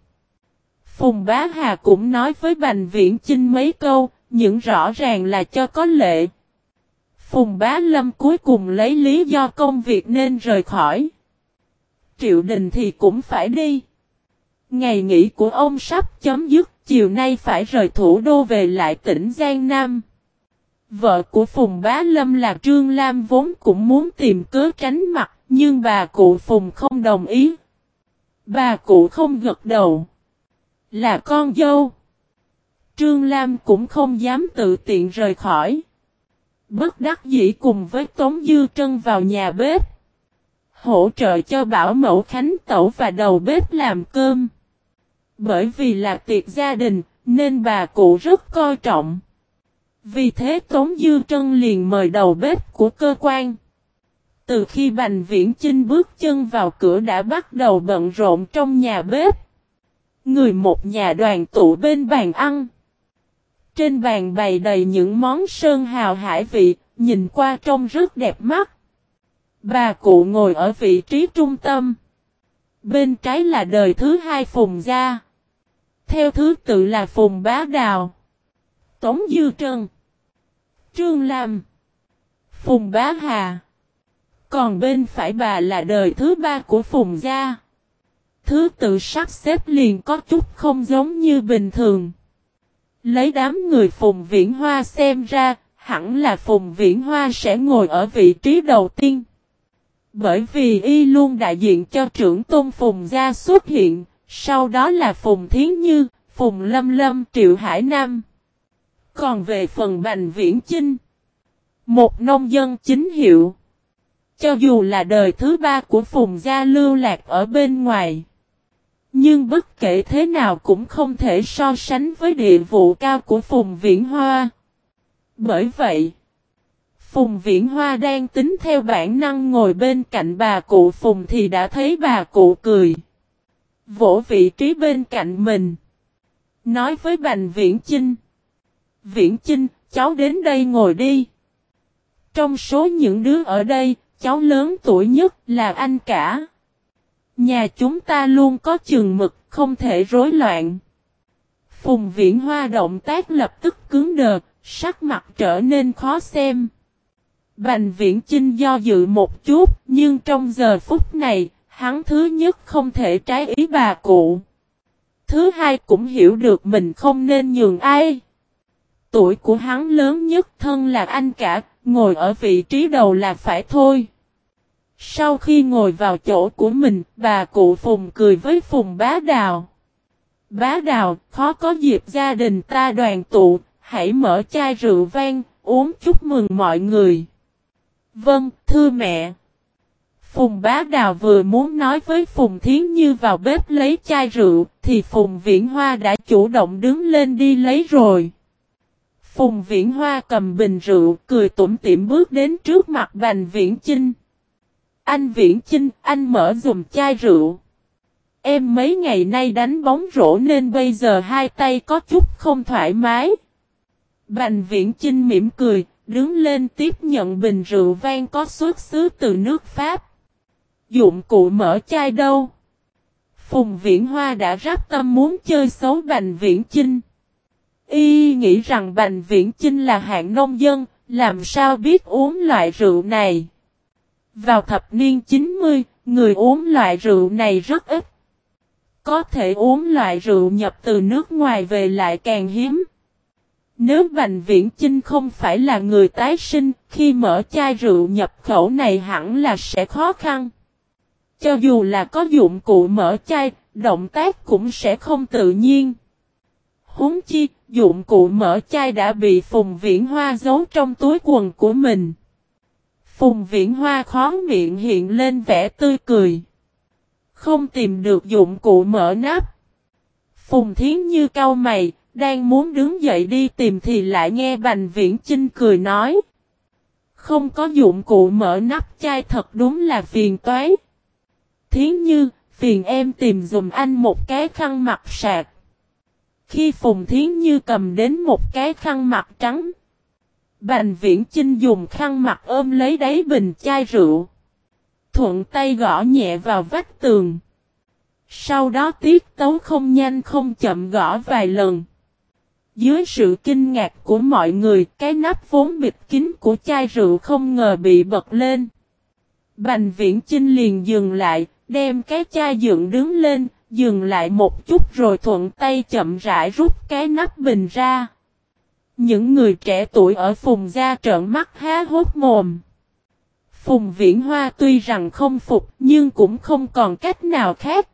Phùng Bá Hà cũng nói với Bành Viễn Chinh mấy câu, những rõ ràng là cho có lệ. Phùng Bá Lâm cuối cùng lấy lý do công việc nên rời khỏi. triệu đình thì cũng phải đi. Ngày nghỉ của ông sắp chấm dứt, chiều nay phải rời thủ đô về lại tỉnh Giang Nam. Vợ của Phùng Bá Lâm là Trương Lam vốn cũng muốn tìm cớ tránh mặt, nhưng bà cụ Phùng không đồng ý. Bà cụ không gật đầu. Là con dâu. Trương Lam cũng không dám tự tiện rời khỏi. Bất đắc dĩ cùng với Tống Dư Trân vào nhà bếp. Hỗ trợ cho Bảo Mẫu Khánh Tẩu và đầu bếp làm cơm. Bởi vì là tiệc gia đình, nên bà cụ rất coi trọng. Vì thế Tống Dư Trân liền mời đầu bếp của cơ quan. Từ khi Bành Viễn Chinh bước chân vào cửa đã bắt đầu bận rộn trong nhà bếp. Người một nhà đoàn tụ bên bàn ăn. Trên bàn bày đầy những món sơn hào hải vị, nhìn qua trông rất đẹp mắt. Bà cụ ngồi ở vị trí trung tâm. Bên trái là đời thứ hai Phùng Gia. Theo thứ tự là Phùng Bá Đào. Tống Dư Trân. Trương Lam. Phùng Bá Hà. Còn bên phải bà là đời thứ ba của Phùng Gia. Thứ tự sắp xếp liền có chút không giống như bình thường. Lấy đám người Phùng Viễn Hoa xem ra, hẳn là Phùng Viễn Hoa sẽ ngồi ở vị trí đầu tiên. Bởi vì y luôn đại diện cho trưởng tôn Phùng Gia xuất hiện, sau đó là Phùng Thiến Như, Phùng Lâm Lâm, Triệu Hải Nam. Còn về phần Bành Viễn Chinh, một nông dân chính hiệu. Cho dù là đời thứ ba của Phùng Gia lưu lạc ở bên ngoài. Nhưng bất kể thế nào cũng không thể so sánh với địa vụ cao của Phùng Viễn Hoa. Bởi vậy, Phùng Viễn Hoa đang tính theo bản năng ngồi bên cạnh bà cụ Phùng thì đã thấy bà cụ cười. Vỗ vị trí bên cạnh mình. Nói với Bành Viễn Chinh. Viễn Chinh, cháu đến đây ngồi đi. Trong số những đứa ở đây, cháu lớn tuổi nhất là anh cả. Nhà chúng ta luôn có chừng mực, không thể rối loạn. Phùng Viễn Hoa động tác lập tức cứng đờ, sắc mặt trở nên khó xem. Bành Viễn Chinh do dự một chút, nhưng trong giờ phút này, hắn thứ nhất không thể trái ý bà cụ. Thứ hai cũng hiểu được mình không nên nhường ai. Tuổi của hắn lớn nhất thân là anh cả, ngồi ở vị trí đầu là phải thôi. Sau khi ngồi vào chỗ của mình, bà cụ Phùng cười với Phùng bá đào. Bá đào, khó có dịp gia đình ta đoàn tụ, hãy mở chai rượu vang, uống chúc mừng mọi người. Vâng, thưa mẹ. Phùng bá đào vừa muốn nói với Phùng Thiến Như vào bếp lấy chai rượu, thì Phùng Viễn Hoa đã chủ động đứng lên đi lấy rồi. Phùng Viễn Hoa cầm bình rượu, cười tủm tỉm bước đến trước mặt Bành Viễn Chinh. Anh Viễn Chinh, anh mở dùm chai rượu. Em mấy ngày nay đánh bóng rổ nên bây giờ hai tay có chút không thoải mái. Bành Viễn Chinh mỉm cười, đứng lên tiếp nhận bình rượu vang có xuất xứ từ nước Pháp. Dụng cụ mở chai đâu? Phùng Viễn Hoa đã rắp tâm muốn chơi xấu Bành Viễn Chinh. Y nghĩ rằng Bành Viễn Chinh là hạng nông dân, làm sao biết uống loại rượu này. Vào thập niên 90, người uống loại rượu này rất ít. Có thể uống loại rượu nhập từ nước ngoài về lại càng hiếm. Nếu Bành Viễn Chinh không phải là người tái sinh, khi mở chai rượu nhập khẩu này hẳn là sẽ khó khăn. Cho dù là có dụng cụ mở chai, động tác cũng sẽ không tự nhiên. Huống chi, dụng cụ mở chai đã bị Phùng Viễn Hoa giấu trong túi quần của mình. Phùng Viễn Hoa khó miệng hiện lên vẻ tươi cười. Không tìm được dụng cụ mở nắp. Phùng Thiến Như cau mày, đang muốn đứng dậy đi tìm thì lại nghe Bành Viễn Chinh cười nói. Không có dụng cụ mở nắp chai thật đúng là phiền toái. Thiến Như, phiền em tìm dùm anh một cái khăn mặt sạc. Khi Phùng Thiến Như cầm đến một cái khăn mặt trắng. Bành Viễn Chinh dùng khăn mặt ôm lấy đáy bình chai rượu. Thuận tay gõ nhẹ vào vách tường. Sau đó tiết tấu không nhanh không chậm gõ vài lần. Dưới sự kinh ngạc của mọi người, cái nắp vốn bịt kín của chai rượu không ngờ bị bật lên. Bành viễn Chinh liền dừng lại, đem cái chai dựng đứng lên, dừng lại một chút rồi thuận tay chậm rãi rút cái nắp bình ra. Những người trẻ tuổi ở phùng gia trợn mắt há hốt mồm. Phùng Viễn Hoa tuy rằng không phục nhưng cũng không còn cách nào khác.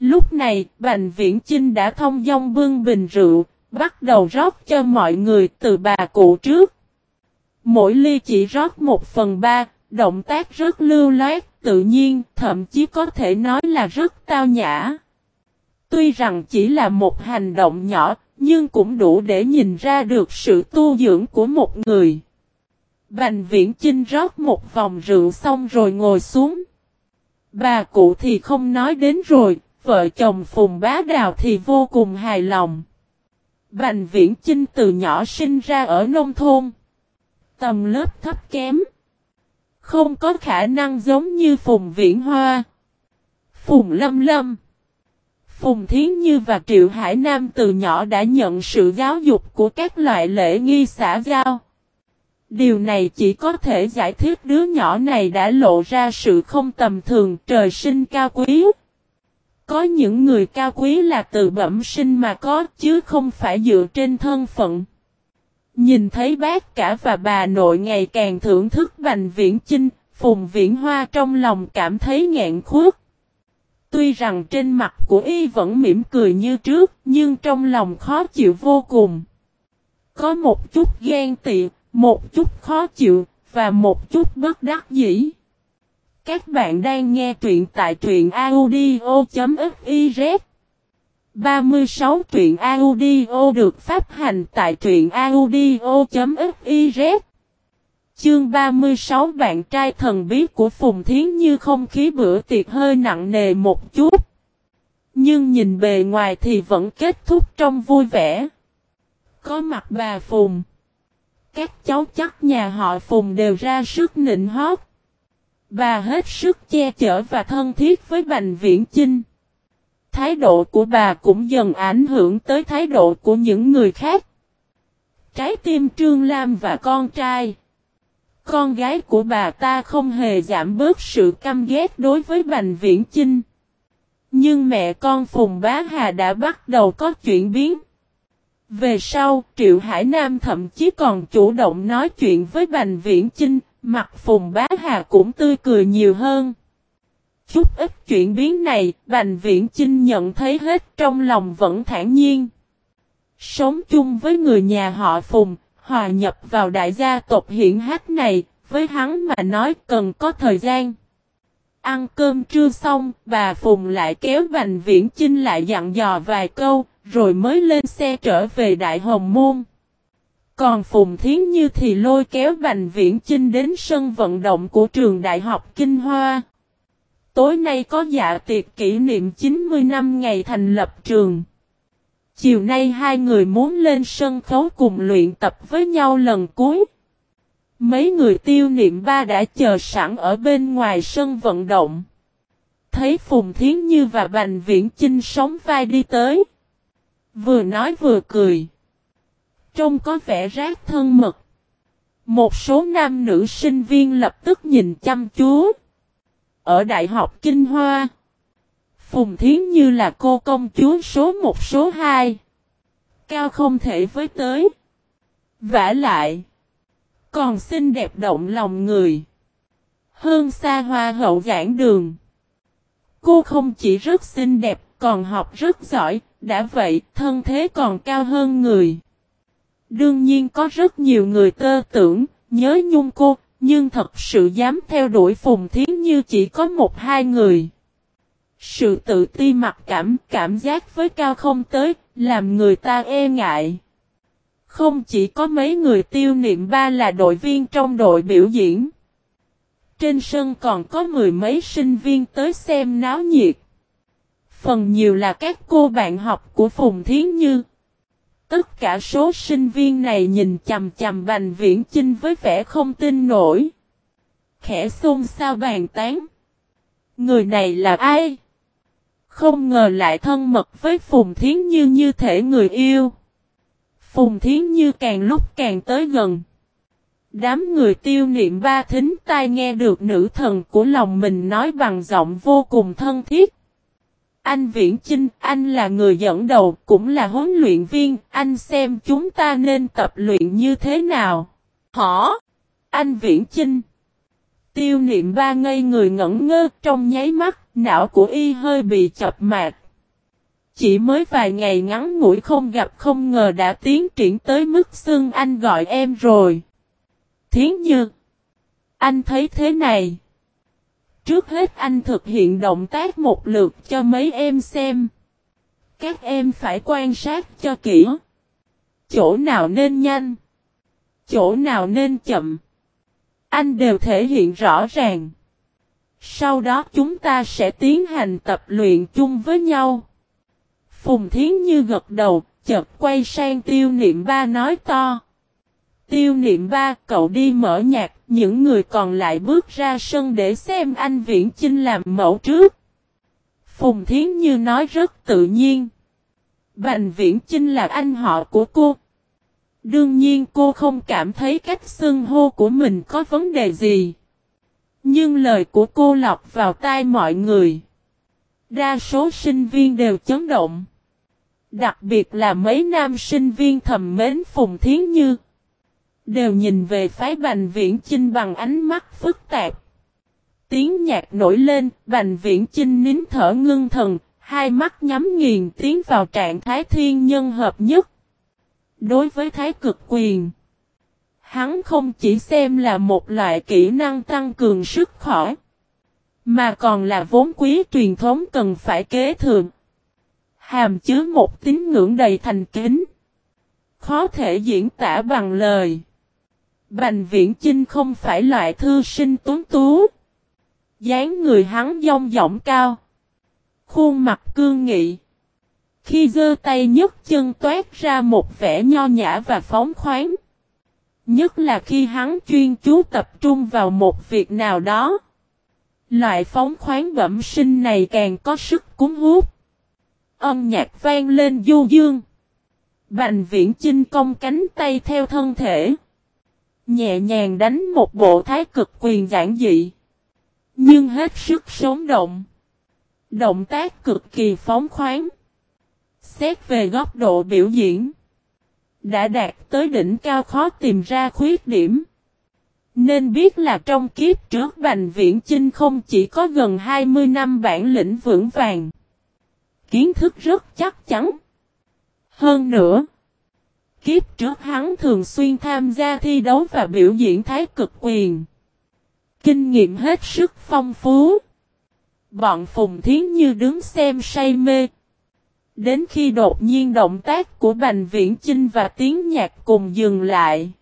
Lúc này, Bành Viễn Chinh đã thông dong bưng bình rượu, bắt đầu rót cho mọi người từ bà cụ trước. Mỗi ly chỉ rót một phần ba, động tác rất lưu loát, tự nhiên, thậm chí có thể nói là rất tao nhã. Tuy rằng chỉ là một hành động nhỏ, nhưng cũng đủ để nhìn ra được sự tu dưỡng của một người. Bành viễn chinh rót một vòng rượu xong rồi ngồi xuống. Bà cụ thì không nói đến rồi, vợ chồng Phùng Bá Đào thì vô cùng hài lòng. Bành viễn chinh từ nhỏ sinh ra ở nông thôn. Tầm lớp thấp kém. Không có khả năng giống như Phùng Viễn Hoa. Phùng Lâm Lâm. Phùng Thiến Như và Triệu Hải Nam từ nhỏ đã nhận sự giáo dục của các loại lễ nghi xã giao. Điều này chỉ có thể giải thích đứa nhỏ này đã lộ ra sự không tầm thường, trời sinh cao quý. Có những người cao quý là từ bẩm sinh mà có, chứ không phải dựa trên thân phận. Nhìn thấy bác cả và bà nội ngày càng thưởng thức Bành Viễn Chinh, Phùng Viễn Hoa trong lòng cảm thấy nghẹn khuất. Tuy rằng trên mặt của y vẫn mỉm cười như trước, nhưng trong lòng khó chịu vô cùng. Có một chút ghen tị, một chút khó chịu, và một chút bất đắc dĩ. Các bạn đang nghe truyện tại truyện audio.fif 36 truyện audio được phát hành tại truyện audio.fiz Chương 36 bạn trai thần bí của Phùng Thiến Như không khí bữa tiệc hơi nặng nề một chút. Nhưng nhìn bề ngoài thì vẫn kết thúc trong vui vẻ. Có mặt bà Phùng. Các cháu chắc nhà họ Phùng đều ra sức nịnh hót. Bà hết sức che chở và thân thiết với Bành Viễn Chinh. Thái độ của bà cũng dần ảnh hưởng tới thái độ của những người khác. Trái tim Trương Lam và con trai. Con gái của bà ta không hề giảm bớt sự căm ghét đối với Bành Viễn Chinh. Nhưng mẹ con Phùng Bá Hà đã bắt đầu có chuyển biến. Về sau, Triệu Hải Nam thậm chí còn chủ động nói chuyện với Bành Viễn Chinh, mặt Phùng Bá Hà cũng tươi cười nhiều hơn. Chút ít chuyển biến này, Bành Viễn Chinh nhận thấy hết trong lòng vẫn thản nhiên. Sống chung với người nhà họ Phùng, hòa nhập vào đại gia tộc hiển hát này, với hắn mà nói cần có thời gian. Ăn cơm trưa xong, bà Phùng lại kéo Bành Viễn Chinh lại dặn dò vài câu, rồi mới lên xe trở về Đại Hồng Môn. Còn Phùng Thiến Như thì lôi kéo Bành Viễn Chinh đến sân vận động của trường Đại học Kinh Hoa. Tối nay có dạ tiệc kỷ niệm 90 năm ngày thành lập trường. Chiều nay hai người muốn lên sân khấu cùng luyện tập với nhau lần cuối. Mấy người tiêu niệm ba đã chờ sẵn ở bên ngoài sân vận động. Thấy Phùng Thiến Như và Bành Viễn Chinh sống vai đi tới. Vừa nói vừa cười. Trông có vẻ rác thân mật. Một số nam nữ sinh viên lập tức nhìn chăm chú. Ở Đại học Kinh Hoa. Phùng Thiến Như là cô công chúa số một số hai. Cao không thể với tới. vả lại. Còn xinh đẹp động lòng người. Hơn xa hoa hậu giảng đường. Cô không chỉ rất xinh đẹp, còn học rất giỏi, đã vậy thân thế còn cao hơn người. Đương nhiên có rất nhiều người tơ tưởng, nhớ nhung cô, nhưng thật sự dám theo đuổi Phùng Thiến Như chỉ có một hai người. Sự tự ti mặc cảm, cảm giác với cao không tới, làm người ta e ngại. Không chỉ có mấy người tiêu niệm ba là đội viên trong đội biểu diễn. Trên sân còn có mười mấy sinh viên tới xem náo nhiệt. Phần nhiều là các cô bạn học của Phùng Thiến Như. Tất cả số sinh viên này nhìn chầm chầm Bành Viễn Chinh với vẻ không tin nổi. Khẽ xôn xao bàn tán. Người này là ai? Không ngờ lại thân mật với Phùng Thiến Như như thể người yêu. Phùng Thiến Như càng lúc càng tới gần. Đám người tiêu niệm ba thính tai nghe được nữ thần của lòng mình nói bằng giọng vô cùng thân thiết. Anh Viễn Chinh, anh là người dẫn đầu, cũng là huấn luyện viên, anh xem chúng ta nên tập luyện như thế nào. Hả? Anh Viễn Chinh. Tiêu niệm ba ngây người ngẩn ngơ trong nháy mắt, não của y hơi bị chập mạc. Chỉ mới vài ngày ngắn ngủi không gặp không ngờ đã tiến triển tới mức xưng anh gọi em rồi. Thiến Như. Anh thấy thế này. Trước hết anh thực hiện động tác một lượt cho mấy em xem. Các em phải quan sát cho kỹ. Chỗ nào nên nhanh. Chỗ nào nên chậm. Anh đều thể hiện rõ ràng. Sau đó chúng ta sẽ tiến hành tập luyện chung với nhau. Phùng Thiến Như gật đầu, chợt quay sang tiêu niệm ba nói to. Tiêu niệm ba cậu đi mở nhạc, những người còn lại bước ra sân để xem anh Viễn Chinh làm mẫu trước. Phùng Thiến Như nói rất tự nhiên. Bành Viễn Chinh là anh họ của cô. Đương nhiên cô không cảm thấy cách xưng hô của mình có vấn đề gì. Nhưng lời của cô lọc vào tai mọi người. Đa số sinh viên đều chấn động. Đặc biệt là mấy nam sinh viên thầm mến Phùng Thiến Như. Đều nhìn về phái Bành Viễn Chinh bằng ánh mắt phức tạp. Tiếng nhạc nổi lên, Bành Viễn Chinh nín thở ngưng thần, hai mắt nhắm nghiền tiến vào trạng thái thiên nhân hợp nhất. Đối với thái cực quyền, hắn không chỉ xem là một loại kỹ năng tăng cường sức khỏe, mà còn là vốn quý truyền thống cần phải kế thừa. Hàm chứa một tín ngưỡng đầy thành kính. Khó thể diễn tả bằng lời. Bành viễn Trinh không phải loại thư sinh tuấn tú. dáng người hắn dông dỏng cao. Khuôn mặt cương nghị. Khi giơ tay nhấc chân toát ra một vẻ nho nhã và phóng khoáng. Nhất là khi hắn chuyên chú tập trung vào một việc nào đó. Loại phóng khoáng bẩm sinh này càng có sức cuốn hút. Âm nhạc vang lên du dương. Bành viễn chinh công cánh tay theo thân thể. Nhẹ nhàng đánh một bộ thái cực quyền giản dị. Nhưng hết sức sống động. Động tác cực kỳ phóng khoáng. Xét về góc độ biểu diễn. Đã đạt tới đỉnh cao khó tìm ra khuyết điểm. Nên biết là trong kiếp trước Bành Viễn Chinh không chỉ có gần 20 năm bản lĩnh vững vàng. Kiến thức rất chắc chắn. Hơn nữa. Kiếp trước hắn thường xuyên tham gia thi đấu và biểu diễn thái cực quyền. Kinh nghiệm hết sức phong phú. Bọn Phùng Thiến Như đứng xem say mê. Đến khi đột nhiên động tác của Bành Viễn Chinh và tiếng nhạc cùng dừng lại.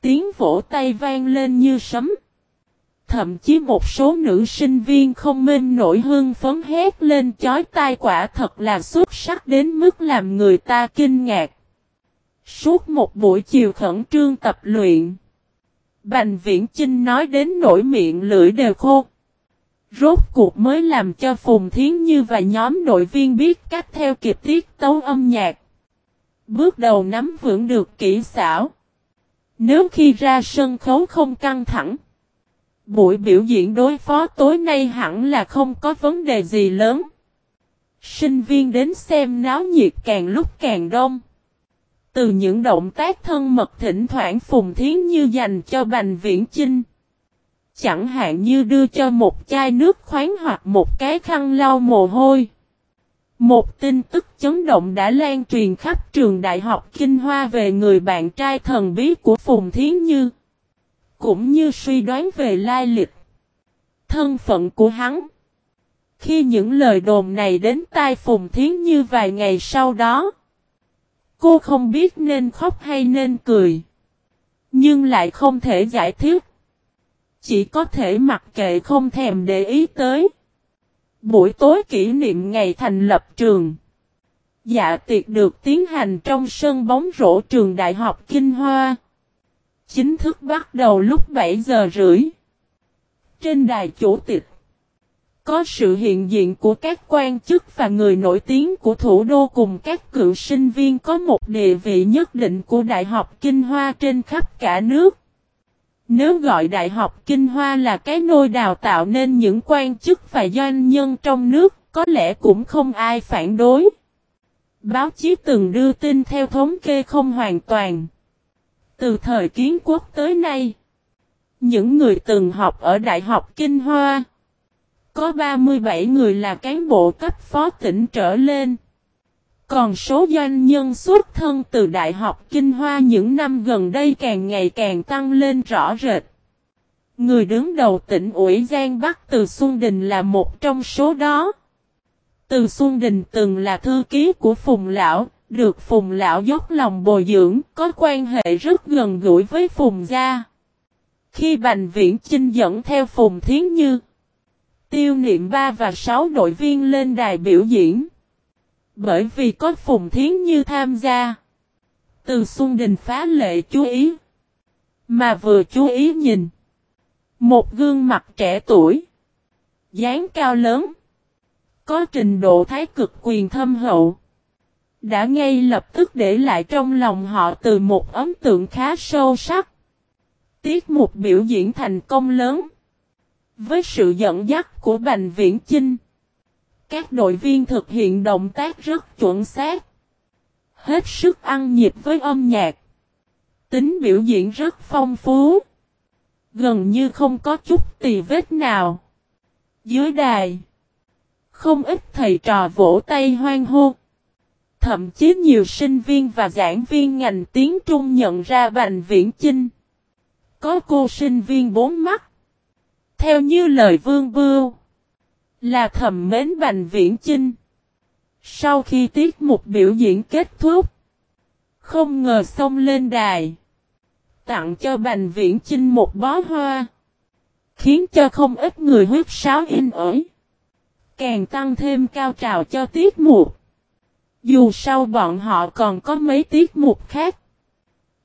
Tiếng vỗ tay vang lên như sấm. Thậm chí một số nữ sinh viên không minh nổi hương phấn hét lên, chói tai quả thật là xuất sắc đến mức làm người ta kinh ngạc. Suốt một buổi chiều khẩn trương tập luyện. Bành viễn Trinh nói đến nổi miệng lưỡi đều khô. Rốt cuộc mới làm cho Phùng Thiến Như và nhóm đội viên biết cách theo kịp tiết tấu âm nhạc. Bước đầu nắm vững được kỹ xảo. Nếu khi ra sân khấu không căng thẳng. Buổi biểu diễn đối phó tối nay hẳn là không có vấn đề gì lớn. Sinh viên đến xem náo nhiệt càng lúc càng đông. Từ những động tác thân mật thỉnh thoảng Phùng Thiến Như dành cho Bành Viễn Chinh. Chẳng hạn như đưa cho một chai nước khoáng hoặc một cái khăn lau mồ hôi. Một tin tức chấn động đã lan truyền khắp trường đại học Kinh Hoa về người bạn trai thần bí của Phùng Thiến Như. Cũng như suy đoán về lai lịch. Thân phận của hắn. Khi những lời đồn này đến tai Phùng Thiến Như vài ngày sau đó. Cô không biết nên khóc hay nên cười. Nhưng lại không thể giải thích. Chỉ có thể mặc kệ không thèm để ý tới. Buổi tối kỷ niệm ngày thành lập trường. Dạ tiệc được tiến hành trong sân bóng rổ trường Đại học Kinh Hoa. Chính thức bắt đầu lúc 7 giờ rưỡi. Trên đài chủ tịch. Có sự hiện diện của các quan chức và người nổi tiếng của thủ đô cùng các cựu sinh viên có một địa vị nhất định của Đại học Kinh Hoa trên khắp cả nước. Nếu gọi Đại học Kinh Hoa là cái nôi đào tạo nên những quan chức và doanh nhân trong nước, có lẽ cũng không ai phản đối. Báo chí từng đưa tin theo thống kê không hoàn toàn. Từ thời kiến quốc tới nay, những người từng học ở Đại học Kinh Hoa, có 37 người là cán bộ cấp phó tỉnh trở lên. Còn số doanh nhân xuất thân từ Đại học Kinh Hoa những năm gần đây càng ngày càng tăng lên rõ rệt. Người đứng đầu tỉnh ủy Giang Bắc Từ Xuân Đình là một trong số đó. Từ Xuân Đình từng là thư ký của Phùng Lão, được Phùng Lão dốc lòng bồi dưỡng, có quan hệ rất gần gũi với Phùng Gia. Khi Bành Viễn Chinh dẫn theo Phùng Thiến Như, Tiêu Niệm 3 và 6 đội viên lên đài biểu diễn. Bởi vì có Phùng Thiến Như tham gia. Từ Xuân Đình phá lệ chú ý. Mà vừa chú ý nhìn. Một gương mặt trẻ tuổi. dáng cao lớn. Có trình độ thái cực quyền thâm hậu. Đã ngay lập tức để lại trong lòng họ từ một ấn tượng khá sâu sắc. Tiết mục biểu diễn thành công lớn. Với sự dẫn dắt của Bành Viễn Chinh. Các đội viên thực hiện động tác rất chuẩn xác. Hết sức ăn nhịp với âm nhạc. Tính biểu diễn rất phong phú. Gần như không có chút tì vết nào. Dưới đài. Không ít thầy trò vỗ tay hoang hô. Thậm chí nhiều sinh viên và giảng viên ngành tiếng Trung nhận ra Bành Viễn Chinh. Có cô sinh viên bốn mắt. Theo như lời Vương Bưu. Là thầm mến Bành Viễn Chinh. Sau khi tiết mục biểu diễn kết thúc. Không ngờ xông lên đài. Tặng cho Bành Viễn Chinh một bó hoa. Khiến cho không ít người huyết sáo in ỏi. Càng tăng thêm cao trào cho tiết mục. Dù sau bọn họ còn có mấy tiết mục khác.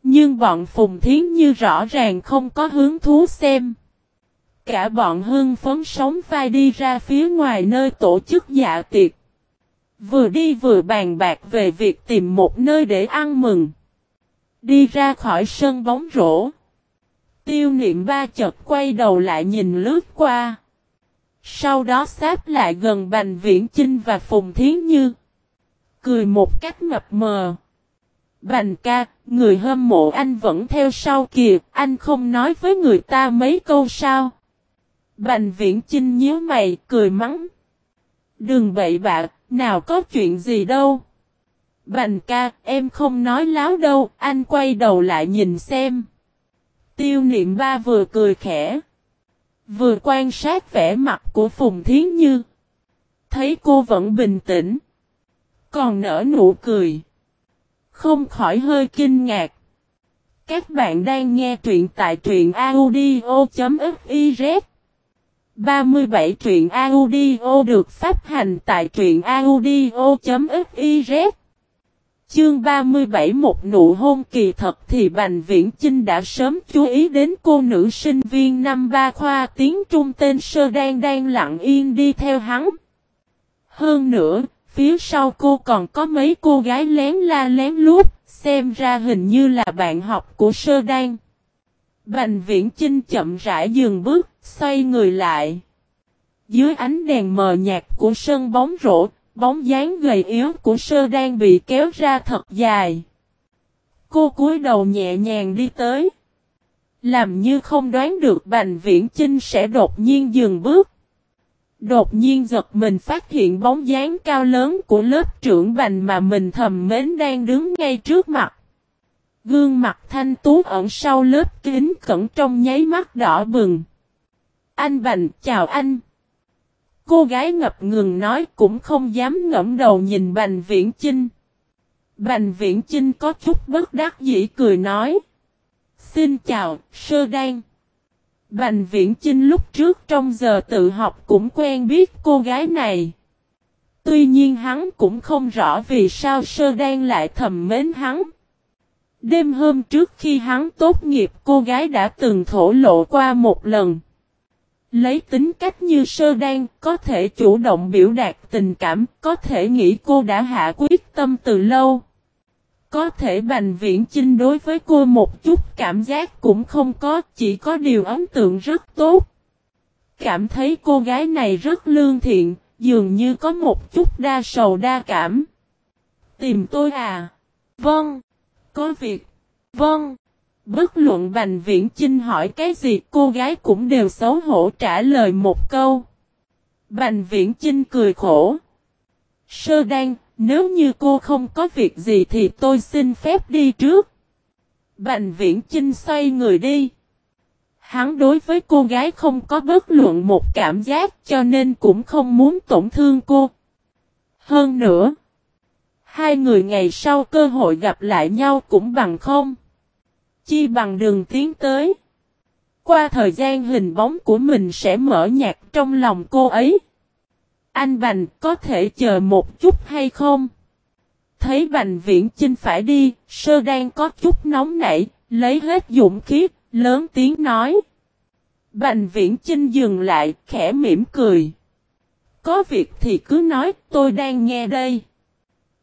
Nhưng bọn Phùng Thiến Như rõ ràng không có hứng thú xem. Cả bọn hưng phấn sống vai đi ra phía ngoài nơi tổ chức dạ tiệc. Vừa đi vừa bàn bạc về việc tìm một nơi để ăn mừng. Đi ra khỏi sân bóng rổ. Tiêu niệm ba chợt quay đầu lại nhìn lướt qua. Sau đó sáp lại gần Bành Viễn Chinh và Phùng Thiến Như. Cười một cách mập mờ. Bành ca, người hâm mộ anh vẫn theo sau kìa, anh không nói với người ta mấy câu sao. Bành viễn chinh nhíu mày, cười mắng. Đừng bậy bạ, nào có chuyện gì đâu. Bành ca, em không nói láo đâu, anh quay đầu lại nhìn xem. Tiêu niệm ba vừa cười khẽ. Vừa quan sát vẻ mặt của Phùng Thiến Như. Thấy cô vẫn bình tĩnh. Còn nở nụ cười. Không khỏi hơi kinh ngạc. Các bạn đang nghe truyện tại truyện audio.fiz 37 truyện audio được phát hành tại truyện audio.fiz Chương 37 một nụ hôn kỳ thật thì Bành Viễn Chinh đã sớm chú ý đến cô nữ sinh viên năm ba khoa tiếng Trung tên Sơ Đan đang lặng yên đi theo hắn. Hơn nữa, phía sau cô còn có mấy cô gái lén la lén lút, xem ra hình như là bạn học của Sơ Đan. Bành Viễn Chinh chậm rãi dừng bước, xoay người lại. Dưới ánh đèn mờ nhạt của sân bóng rổ, bóng dáng gầy yếu của Sơ đang bị kéo ra thật dài. Cô cúi đầu nhẹ nhàng đi tới. Làm như không đoán được Bành Viễn Chinh sẽ đột nhiên dừng bước. Đột nhiên giật mình phát hiện bóng dáng cao lớn của lớp trưởng bành mà mình thầm mến đang đứng ngay trước mặt. Gương mặt thanh tú ẩn sau lớp kính cẩn trong nháy mắt đỏ bừng. Anh bành chào anh. Cô gái ngập ngừng nói cũng không dám ngẫm đầu nhìn bành viễn chinh. Bành viễn chinh có chút bất đắc dĩ cười nói. Xin chào, sơ đan. Bành viễn chinh lúc trước trong giờ tự học cũng quen biết cô gái này. Tuy nhiên hắn cũng không rõ vì sao sơ đan lại thầm mến hắn. Đêm hôm trước khi hắn tốt nghiệp cô gái đã từng thổ lộ qua một lần. Lấy tính cách như sơ đan có thể chủ động biểu đạt tình cảm, có thể nghĩ cô đã hạ quyết tâm từ lâu. Có thể Bành Viễn Chinh đối với cô một chút cảm giác cũng không có, chỉ có điều ấn tượng rất tốt. Cảm thấy cô gái này rất lương thiện, dường như có một chút đa sầu đa cảm. Tìm tôi à? Vâng. Có việc. Vâng. Bất luận Bành Viễn Chinh hỏi cái gì cô gái cũng đều xấu hổ trả lời một câu. Bành Viễn Chinh cười khổ. Sơ đan, nếu như cô không có việc gì thì tôi xin phép đi trước. Bành Viễn Chinh xoay người đi. Hắn đối với cô gái không có bất luận một cảm giác cho nên cũng không muốn tổn thương cô. Hơn nữa, hai người ngày sau cơ hội gặp lại nhau cũng bằng không. Chi bằng đường tiến tới. Qua thời gian hình bóng của mình sẽ mở nhạc trong lòng cô ấy. Anh Bành có thể chờ một chút hay không? Thấy Bành Viễn Chinh phải đi, sơ đang có chút nóng nảy, lấy hết dũng khí, lớn tiếng nói. Bành Viễn Chinh dừng lại, khẽ mỉm cười. Có việc thì cứ nói, tôi đang nghe đây.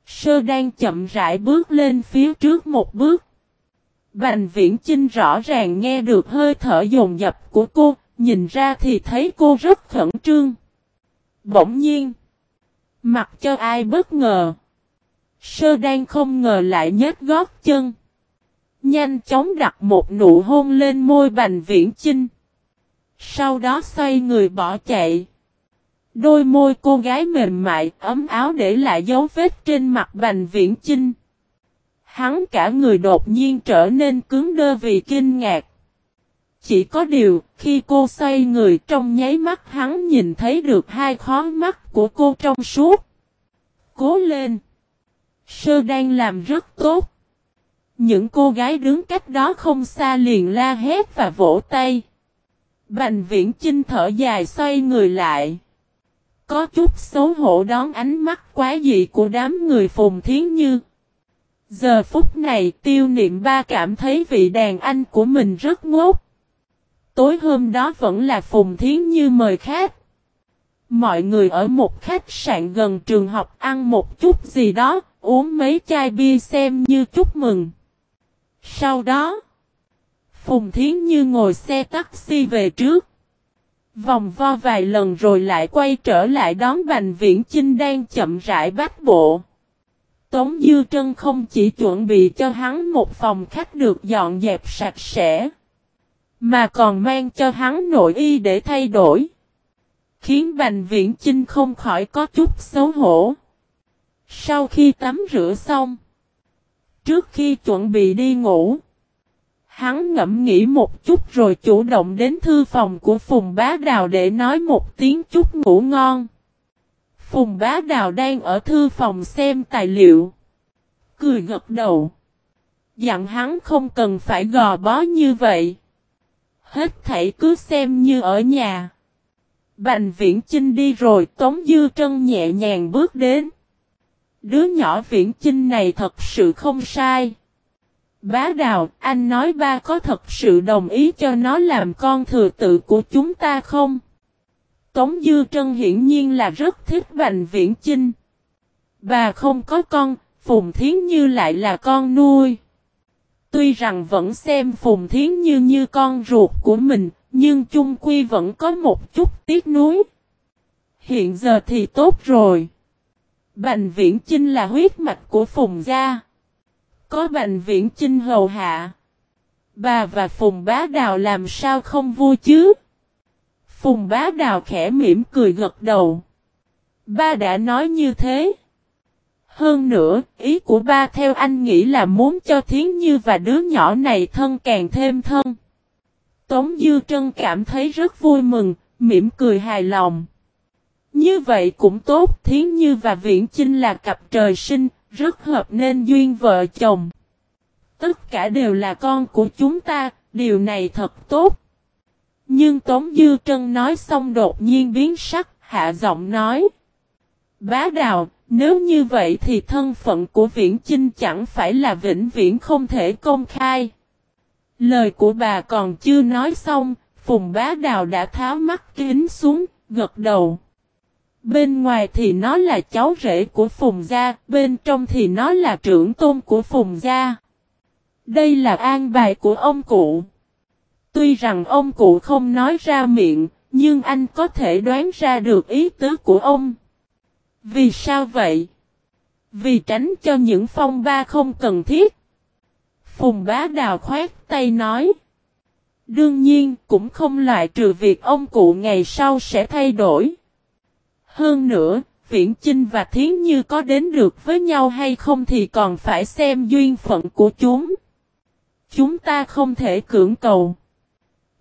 Sơ đang chậm rãi bước lên phía trước một bước. Bành Viễn Chinh rõ ràng nghe được hơi thở dồn dập của cô, nhìn ra thì thấy cô rất khẩn trương. Bỗng nhiên, mặc cho ai bất ngờ. Sơ đang không ngờ lại nhét gót chân. Nhanh chóng đặt một nụ hôn lên môi Bành Viễn Chinh. Sau đó xoay người bỏ chạy. Đôi môi cô gái mềm mại, ấm áo để lại dấu vết trên mặt Bành Viễn Chinh. Hắn cả người đột nhiên trở nên cứng đơ vì kinh ngạc. Chỉ có điều, khi cô xoay người trong nháy mắt hắn nhìn thấy được hai khó mắt của cô trong suốt. Cố lên! Sơ đang làm rất tốt. Những cô gái đứng cách đó không xa liền la hét và vỗ tay. Bành viễn chinh thở dài xoay người lại. Có chút xấu hổ đón ánh mắt quá dị của đám người phùng thiến như. Giờ phút này tiêu niệm ba cảm thấy vị đàn anh của mình rất ngốc. Tối hôm đó vẫn là Phùng Thiến Như mời khách. Mọi người ở một khách sạn gần trường học ăn một chút gì đó, uống mấy chai bia xem như chúc mừng. Sau đó, Phùng Thiến Như ngồi xe taxi về trước. Vòng vo vài lần rồi lại quay trở lại đón Bành Viễn Chinh đang chậm rãi bắt bộ. Tống Dư Trân không chỉ chuẩn bị cho hắn một phòng khách được dọn dẹp sạch sẽ. Mà còn mang cho hắn nội y để thay đổi. Khiến Bành Viễn Chinh không khỏi có chút xấu hổ. Sau khi tắm rửa xong. Trước khi chuẩn bị đi ngủ. Hắn ngẫm nghĩ một chút rồi chủ động đến thư phòng của Phùng Bá Đào để nói một tiếng chút ngủ ngon. Phùng Bá Đào đang ở thư phòng xem tài liệu. Cười gật đầu. Dặn hắn không cần phải gò bó như vậy. Hết thảy cứ xem như ở nhà. Bành viễn Trinh đi rồi Tống Dư Trân nhẹ nhàng bước đến. Đứa nhỏ viễn Trinh này thật sự không sai. Bá Đào, anh nói ba có thật sự đồng ý cho nó làm con thừa tự của chúng ta không? Tống Dư Trân hiển nhiên là rất thích Bành Viễn Chinh. Bà không có con, Phùng Thiến Như lại là con nuôi. Tuy rằng vẫn xem Phùng Thiến Như như con ruột của mình, nhưng chung quy vẫn có một chút tiếc nuối. Hiện giờ thì tốt rồi. Bành Viễn Chinh là huyết mạch của Phùng gia. Có Bành Viễn Chinh hầu hạ. Bà và Phùng Bá Đào làm sao không vui chứ? Phùng Bá Đào khẽ mỉm cười gật đầu. Ba đã nói như thế. Hơn nữa, ý của ba theo anh nghĩ là muốn cho Thiến Như và đứa nhỏ này thân càng thêm thân. Tống Dư Trân cảm thấy rất vui mừng, mỉm cười hài lòng. Như vậy cũng tốt, Thiến Như và Viễn Chinh là cặp trời sinh, rất hợp nên duyên vợ chồng. Tất cả đều là con của chúng ta, điều này thật tốt. Nhưng Tống Dư Trân nói xong đột nhiên biến sắc, hạ giọng nói. Bá Đào, nếu như vậy thì thân phận của Viễn Chinh chẳng phải là vĩnh viễn không thể công khai. Lời của bà còn chưa nói xong, Phùng Bá Đào đã tháo mắt kính xuống, gật đầu. Bên ngoài thì nó là cháu rể của Phùng Gia, bên trong thì nó là trưởng tôn của Phùng Gia. Đây là an bài của ông cụ. Tuy rằng ông cụ không nói ra miệng, nhưng anh có thể đoán ra được ý tứ của ông. Vì sao vậy? Vì tránh cho những phong ba không cần thiết. Phùng bá đào khoát tay nói. Đương nhiên cũng không loại trừ việc ông cụ ngày sau sẽ thay đổi. Hơn nữa, Viễn Chinh và Thiến Như có đến được với nhau hay không thì còn phải xem duyên phận của chúng. Chúng ta không thể cưỡng cầu.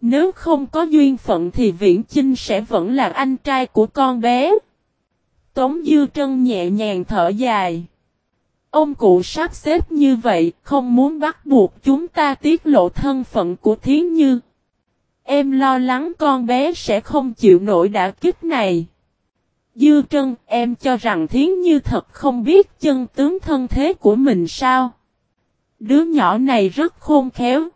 Nếu không có duyên phận thì Viễn Chinh sẽ vẫn là anh trai của con bé. Tống Dư Trân nhẹ nhàng thở dài. Ông cụ sắp xếp như vậy, không muốn bắt buộc chúng ta tiết lộ thân phận của Thiến Như. Em lo lắng con bé sẽ không chịu nổi đả kích này. Dư Trân, em cho rằng Thiến Như thật không biết chân tướng thân thế của mình sao? Đứa nhỏ này rất khôn khéo.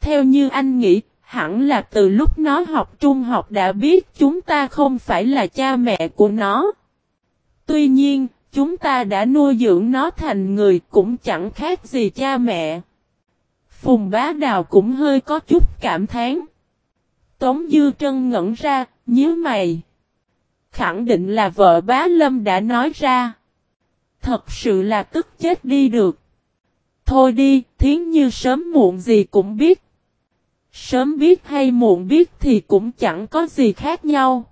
Theo như anh nghĩ, hẳn là từ lúc nó học trung học đã biết chúng ta không phải là cha mẹ của nó. Tuy nhiên, chúng ta đã nuôi dưỡng nó thành người cũng chẳng khác gì cha mẹ. Phùng bá đào cũng hơi có chút cảm thán. Tống Dư Trân ngẩn ra, nhớ mày. Khẳng định là vợ bá Lâm đã nói ra. Thật sự là tức chết đi được. Thôi đi, thiến như sớm muộn gì cũng biết. Sớm biết hay muộn biết thì cũng chẳng có gì khác nhau.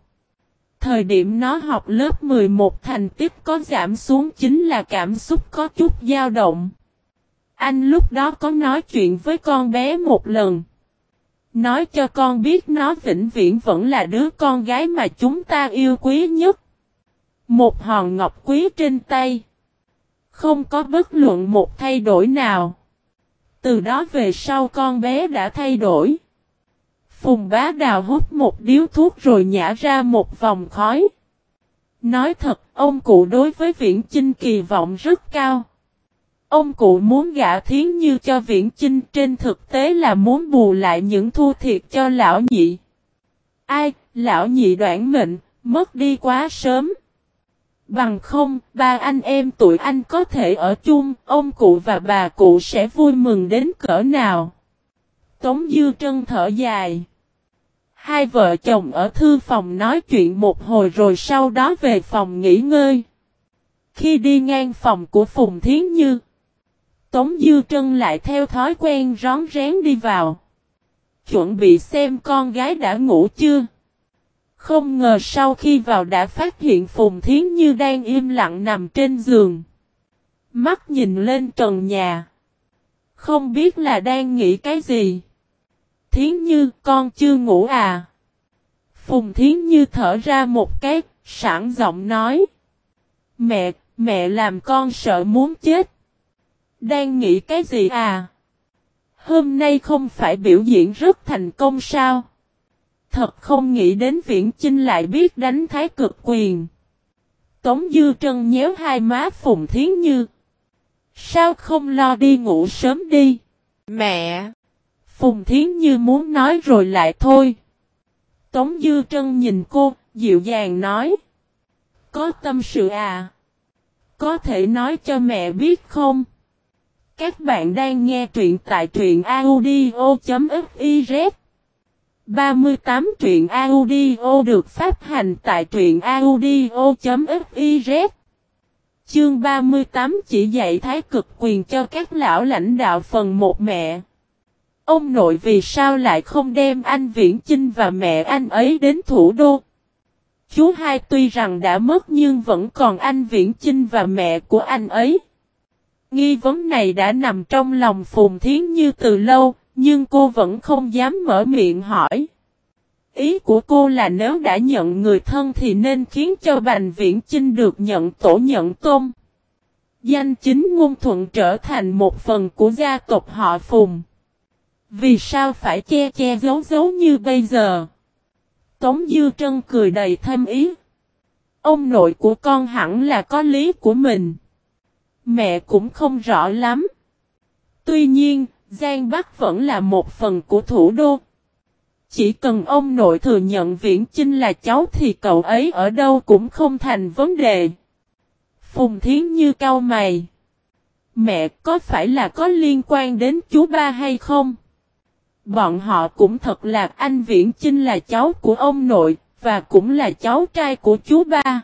Thời điểm nó học lớp 11 thành tích có giảm xuống chính là cảm xúc có chút dao động. Anh lúc đó có nói chuyện với con bé một lần. Nói cho con biết nó vĩnh viễn vẫn là đứa con gái mà chúng ta yêu quý nhất. Một hòn ngọc quý trên tay. Không có bất luận một thay đổi nào. Từ đó về sau con bé đã thay đổi. Phùng bá đào hút một điếu thuốc rồi nhả ra một vòng khói. Nói thật, ông cụ đối với Viễn Chinh kỳ vọng rất cao. Ông cụ muốn gả thiến như cho Viễn Chinh trên thực tế là muốn bù lại những thua thiệt cho lão nhị. Ai, lão nhị đoạn mệnh, mất đi quá sớm. Bằng không, ba anh em tuổi anh có thể ở chung, ông cụ và bà cụ sẽ vui mừng đến cỡ nào. Tống Dư Trân thở dài. Hai vợ chồng ở thư phòng nói chuyện một hồi rồi sau đó về phòng nghỉ ngơi. Khi đi ngang phòng của Phùng Thiến Như, Tống Dư Trân lại theo thói quen rón rén đi vào. Chuẩn bị xem con gái đã ngủ chưa. Không ngờ sau khi vào đã phát hiện Phùng Thiến Như đang im lặng nằm trên giường. Mắt nhìn lên trần nhà. Không biết là đang nghĩ cái gì. Thiến Như con chưa ngủ à? Phùng Thiến Như thở ra một cái, sẵn giọng nói. Mẹ, mẹ làm con sợ muốn chết. Đang nghĩ cái gì à? Hôm nay không phải biểu diễn rất thành công sao? Thật không nghĩ đến viễn chinh lại biết đánh thái cực quyền. Tống Dư Trân nhéo hai má Phùng Thiến Như. Sao không lo đi ngủ sớm đi? Mẹ! Phùng Thiến Như muốn nói rồi lại thôi. Tống Dư Trân nhìn cô, dịu dàng nói. Có tâm sự à? Có thể nói cho mẹ biết không? Các bạn đang nghe truyện tại truyện audio.fiz 38 truyện audio được phát hành tại truyện audio.fiz Chương 38 chỉ dạy thái cực quyền cho các lão lãnh đạo phần một mẹ. Ông nội vì sao lại không đem anh Viễn Chinh và mẹ anh ấy đến thủ đô? Chú hai tuy rằng đã mất nhưng vẫn còn anh Viễn Chinh và mẹ của anh ấy. Nghi vấn này đã nằm trong lòng Phùng Thiến Như từ lâu, nhưng cô vẫn không dám mở miệng hỏi. Ý của cô là nếu đã nhận người thân thì nên khiến cho Bành Viễn Chinh được nhận tổ nhận tôn. Danh chính ngôn thuận trở thành một phần của gia tộc họ Phùng. Vì sao phải che che giấu giấu như bây giờ? Tống Dư Trân cười đầy thêm ý. Ông nội của con hẳn là có lý của mình. Mẹ cũng không rõ lắm. Tuy nhiên, Giang Bắc vẫn là một phần của thủ đô. Chỉ cần ông nội thừa nhận Viễn Chinh là cháu thì cậu ấy ở đâu cũng không thành vấn đề. Phùng Thiến Như cau mày. Mẹ có phải là có liên quan đến chú ba hay không? Bọn họ cũng thật là anh Viễn Chinh là cháu của ông nội, và cũng là cháu trai của chú ba.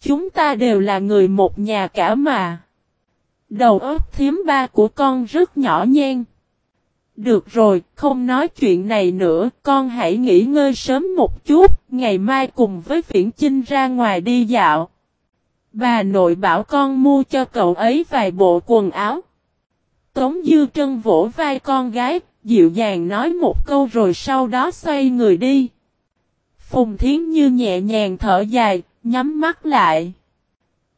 Chúng ta đều là người một nhà cả mà. Đầu óc thiếm ba của con rất nhỏ nhen. Được rồi, không nói chuyện này nữa, con hãy nghỉ ngơi sớm một chút, ngày mai cùng với Viễn Chinh ra ngoài đi dạo. Bà nội bảo con mua cho cậu ấy vài bộ quần áo. Tống Dư Trân vỗ vai con gái, dịu dàng nói một câu rồi sau đó xoay người đi. Phùng Thiến Như nhẹ nhàng thở dài, nhắm mắt lại.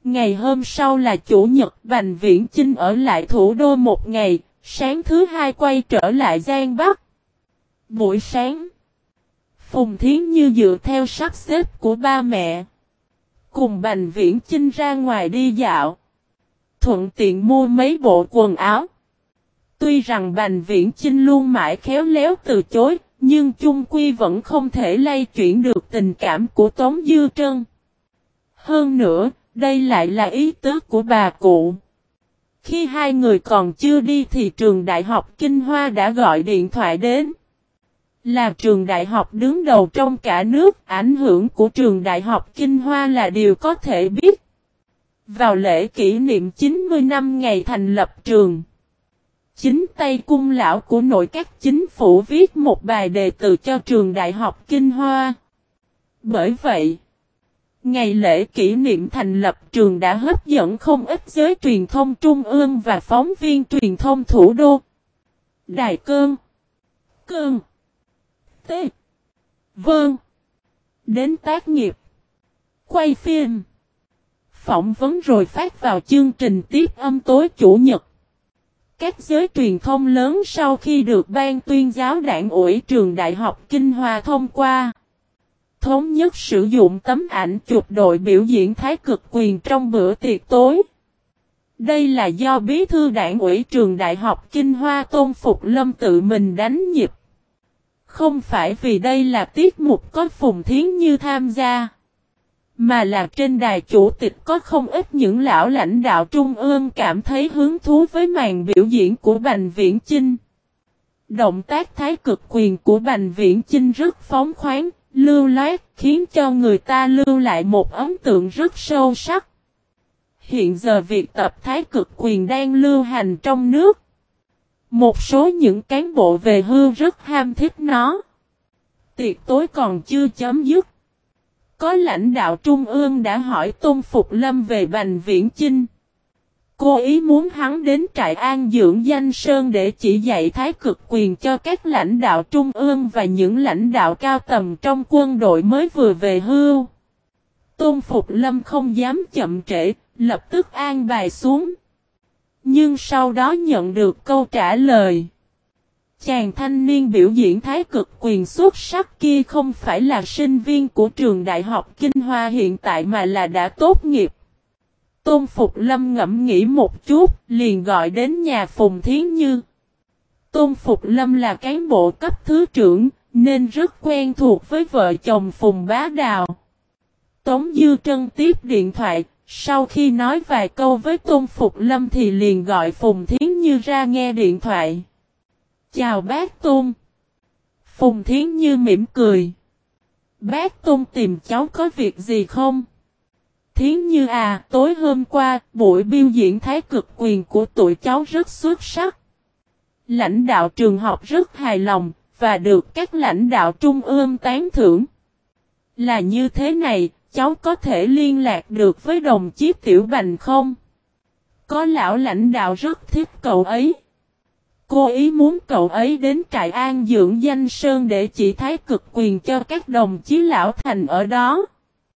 Ngày hôm sau là chủ nhật Bành Viễn Chinh ở lại thủ đô một ngày, sáng thứ hai quay trở lại Giang Bắc. Buổi sáng, Phùng Thiến Như dựa theo sắp xếp của ba mẹ. Cùng Bành Viễn Chinh ra ngoài đi dạo. Thuận tiện mua mấy bộ quần áo. Tuy rằng Bành Viễn Chinh luôn mãi khéo léo từ chối, nhưng chung quy vẫn không thể lay chuyển được tình cảm của Tống Dư Trân. Hơn nữa, đây lại là ý tứ của bà cụ. Khi hai người còn chưa đi thì trường đại học Kinh Hoa đã gọi điện thoại đến. Là trường đại học đứng đầu trong cả nước, ảnh hưởng của trường đại học Kinh Hoa là điều có thể biết. Vào lễ kỷ niệm 90 năm ngày thành lập trường, chính tay cung lão của nội các chính phủ viết một bài đề từ cho trường đại học Kinh Hoa. Bởi vậy, ngày lễ kỷ niệm thành lập trường đã hấp dẫn không ít giới truyền thông trung ương và phóng viên truyền thông thủ đô. Đài Cơn Cơn, T. Vâng. Đến tác nghiệp. Quay phim. Phỏng vấn rồi phát vào chương trình tiếp âm tối chủ nhật. Các giới truyền thông lớn sau khi được ban tuyên giáo đảng ủy trường Đại học Kinh Hoa thông qua. Thống nhất sử dụng tấm ảnh chụp đội biểu diễn thái cực quyền trong bữa tiệc tối. Đây là do bí thư đảng ủy trường Đại học Kinh Hoa Tôn Phục Lâm tự mình đánh nhịp. Không phải vì đây là tiết mục có Phùng Thiến Như tham gia. Mà là trên đài chủ tịch có không ít những lão lãnh đạo trung ương cảm thấy hứng thú với màn biểu diễn của Bành Viễn Chinh. Động tác thái cực quyền của Bành Viễn Chinh rất phóng khoáng, lưu loát, khiến cho người ta lưu lại một ấn tượng rất sâu sắc. Hiện giờ việc tập thái cực quyền đang lưu hành trong nước. Một số những cán bộ về hưu rất ham thích nó. Tiệc tối còn chưa chấm dứt. Có lãnh đạo trung ương đã hỏi Tôn Phục Lâm về Bành Viễn Chinh. Cô ý muốn hắn đến trại an dưỡng danh Sơn để chỉ dạy thái cực quyền cho các lãnh đạo trung ương và những lãnh đạo cao tầm trong quân đội mới vừa về hưu. Tôn Phục Lâm không dám chậm trễ, lập tức an bài xuống. Nhưng sau đó nhận được câu trả lời. Chàng thanh niên biểu diễn thái cực quyền xuất sắc kia không phải là sinh viên của trường đại học Kinh Hoa hiện tại mà là đã tốt nghiệp. Tôn Phục Lâm ngẫm nghĩ một chút, liền gọi đến nhà Phùng Thiến Như. Tôn Phục Lâm là cán bộ cấp thứ trưởng, nên rất quen thuộc với vợ chồng Phùng Bá Đào. Tống Dư Trân tiếp điện thoại, sau khi nói vài câu với Tôn Phục Lâm thì liền gọi Phùng Thiến Như ra nghe điện thoại. Chào bác Tôn. Phùng Thiến Như mỉm cười. Bác Tôn tìm cháu có việc gì không? Thiến Như à, tối hôm qua, buổi biểu diễn thái cực quyền của tụi cháu rất xuất sắc. Lãnh đạo trường học rất hài lòng, và được các lãnh đạo trung ương tán thưởng. Là như thế này, cháu có thể liên lạc được với đồng chí Tiểu Bành không? Có lão lãnh đạo rất thích cậu ấy. Cô ý muốn cậu ấy đến trại an dưỡng danh Sơn để chỉ thái cực quyền cho các đồng chí lão thành ở đó.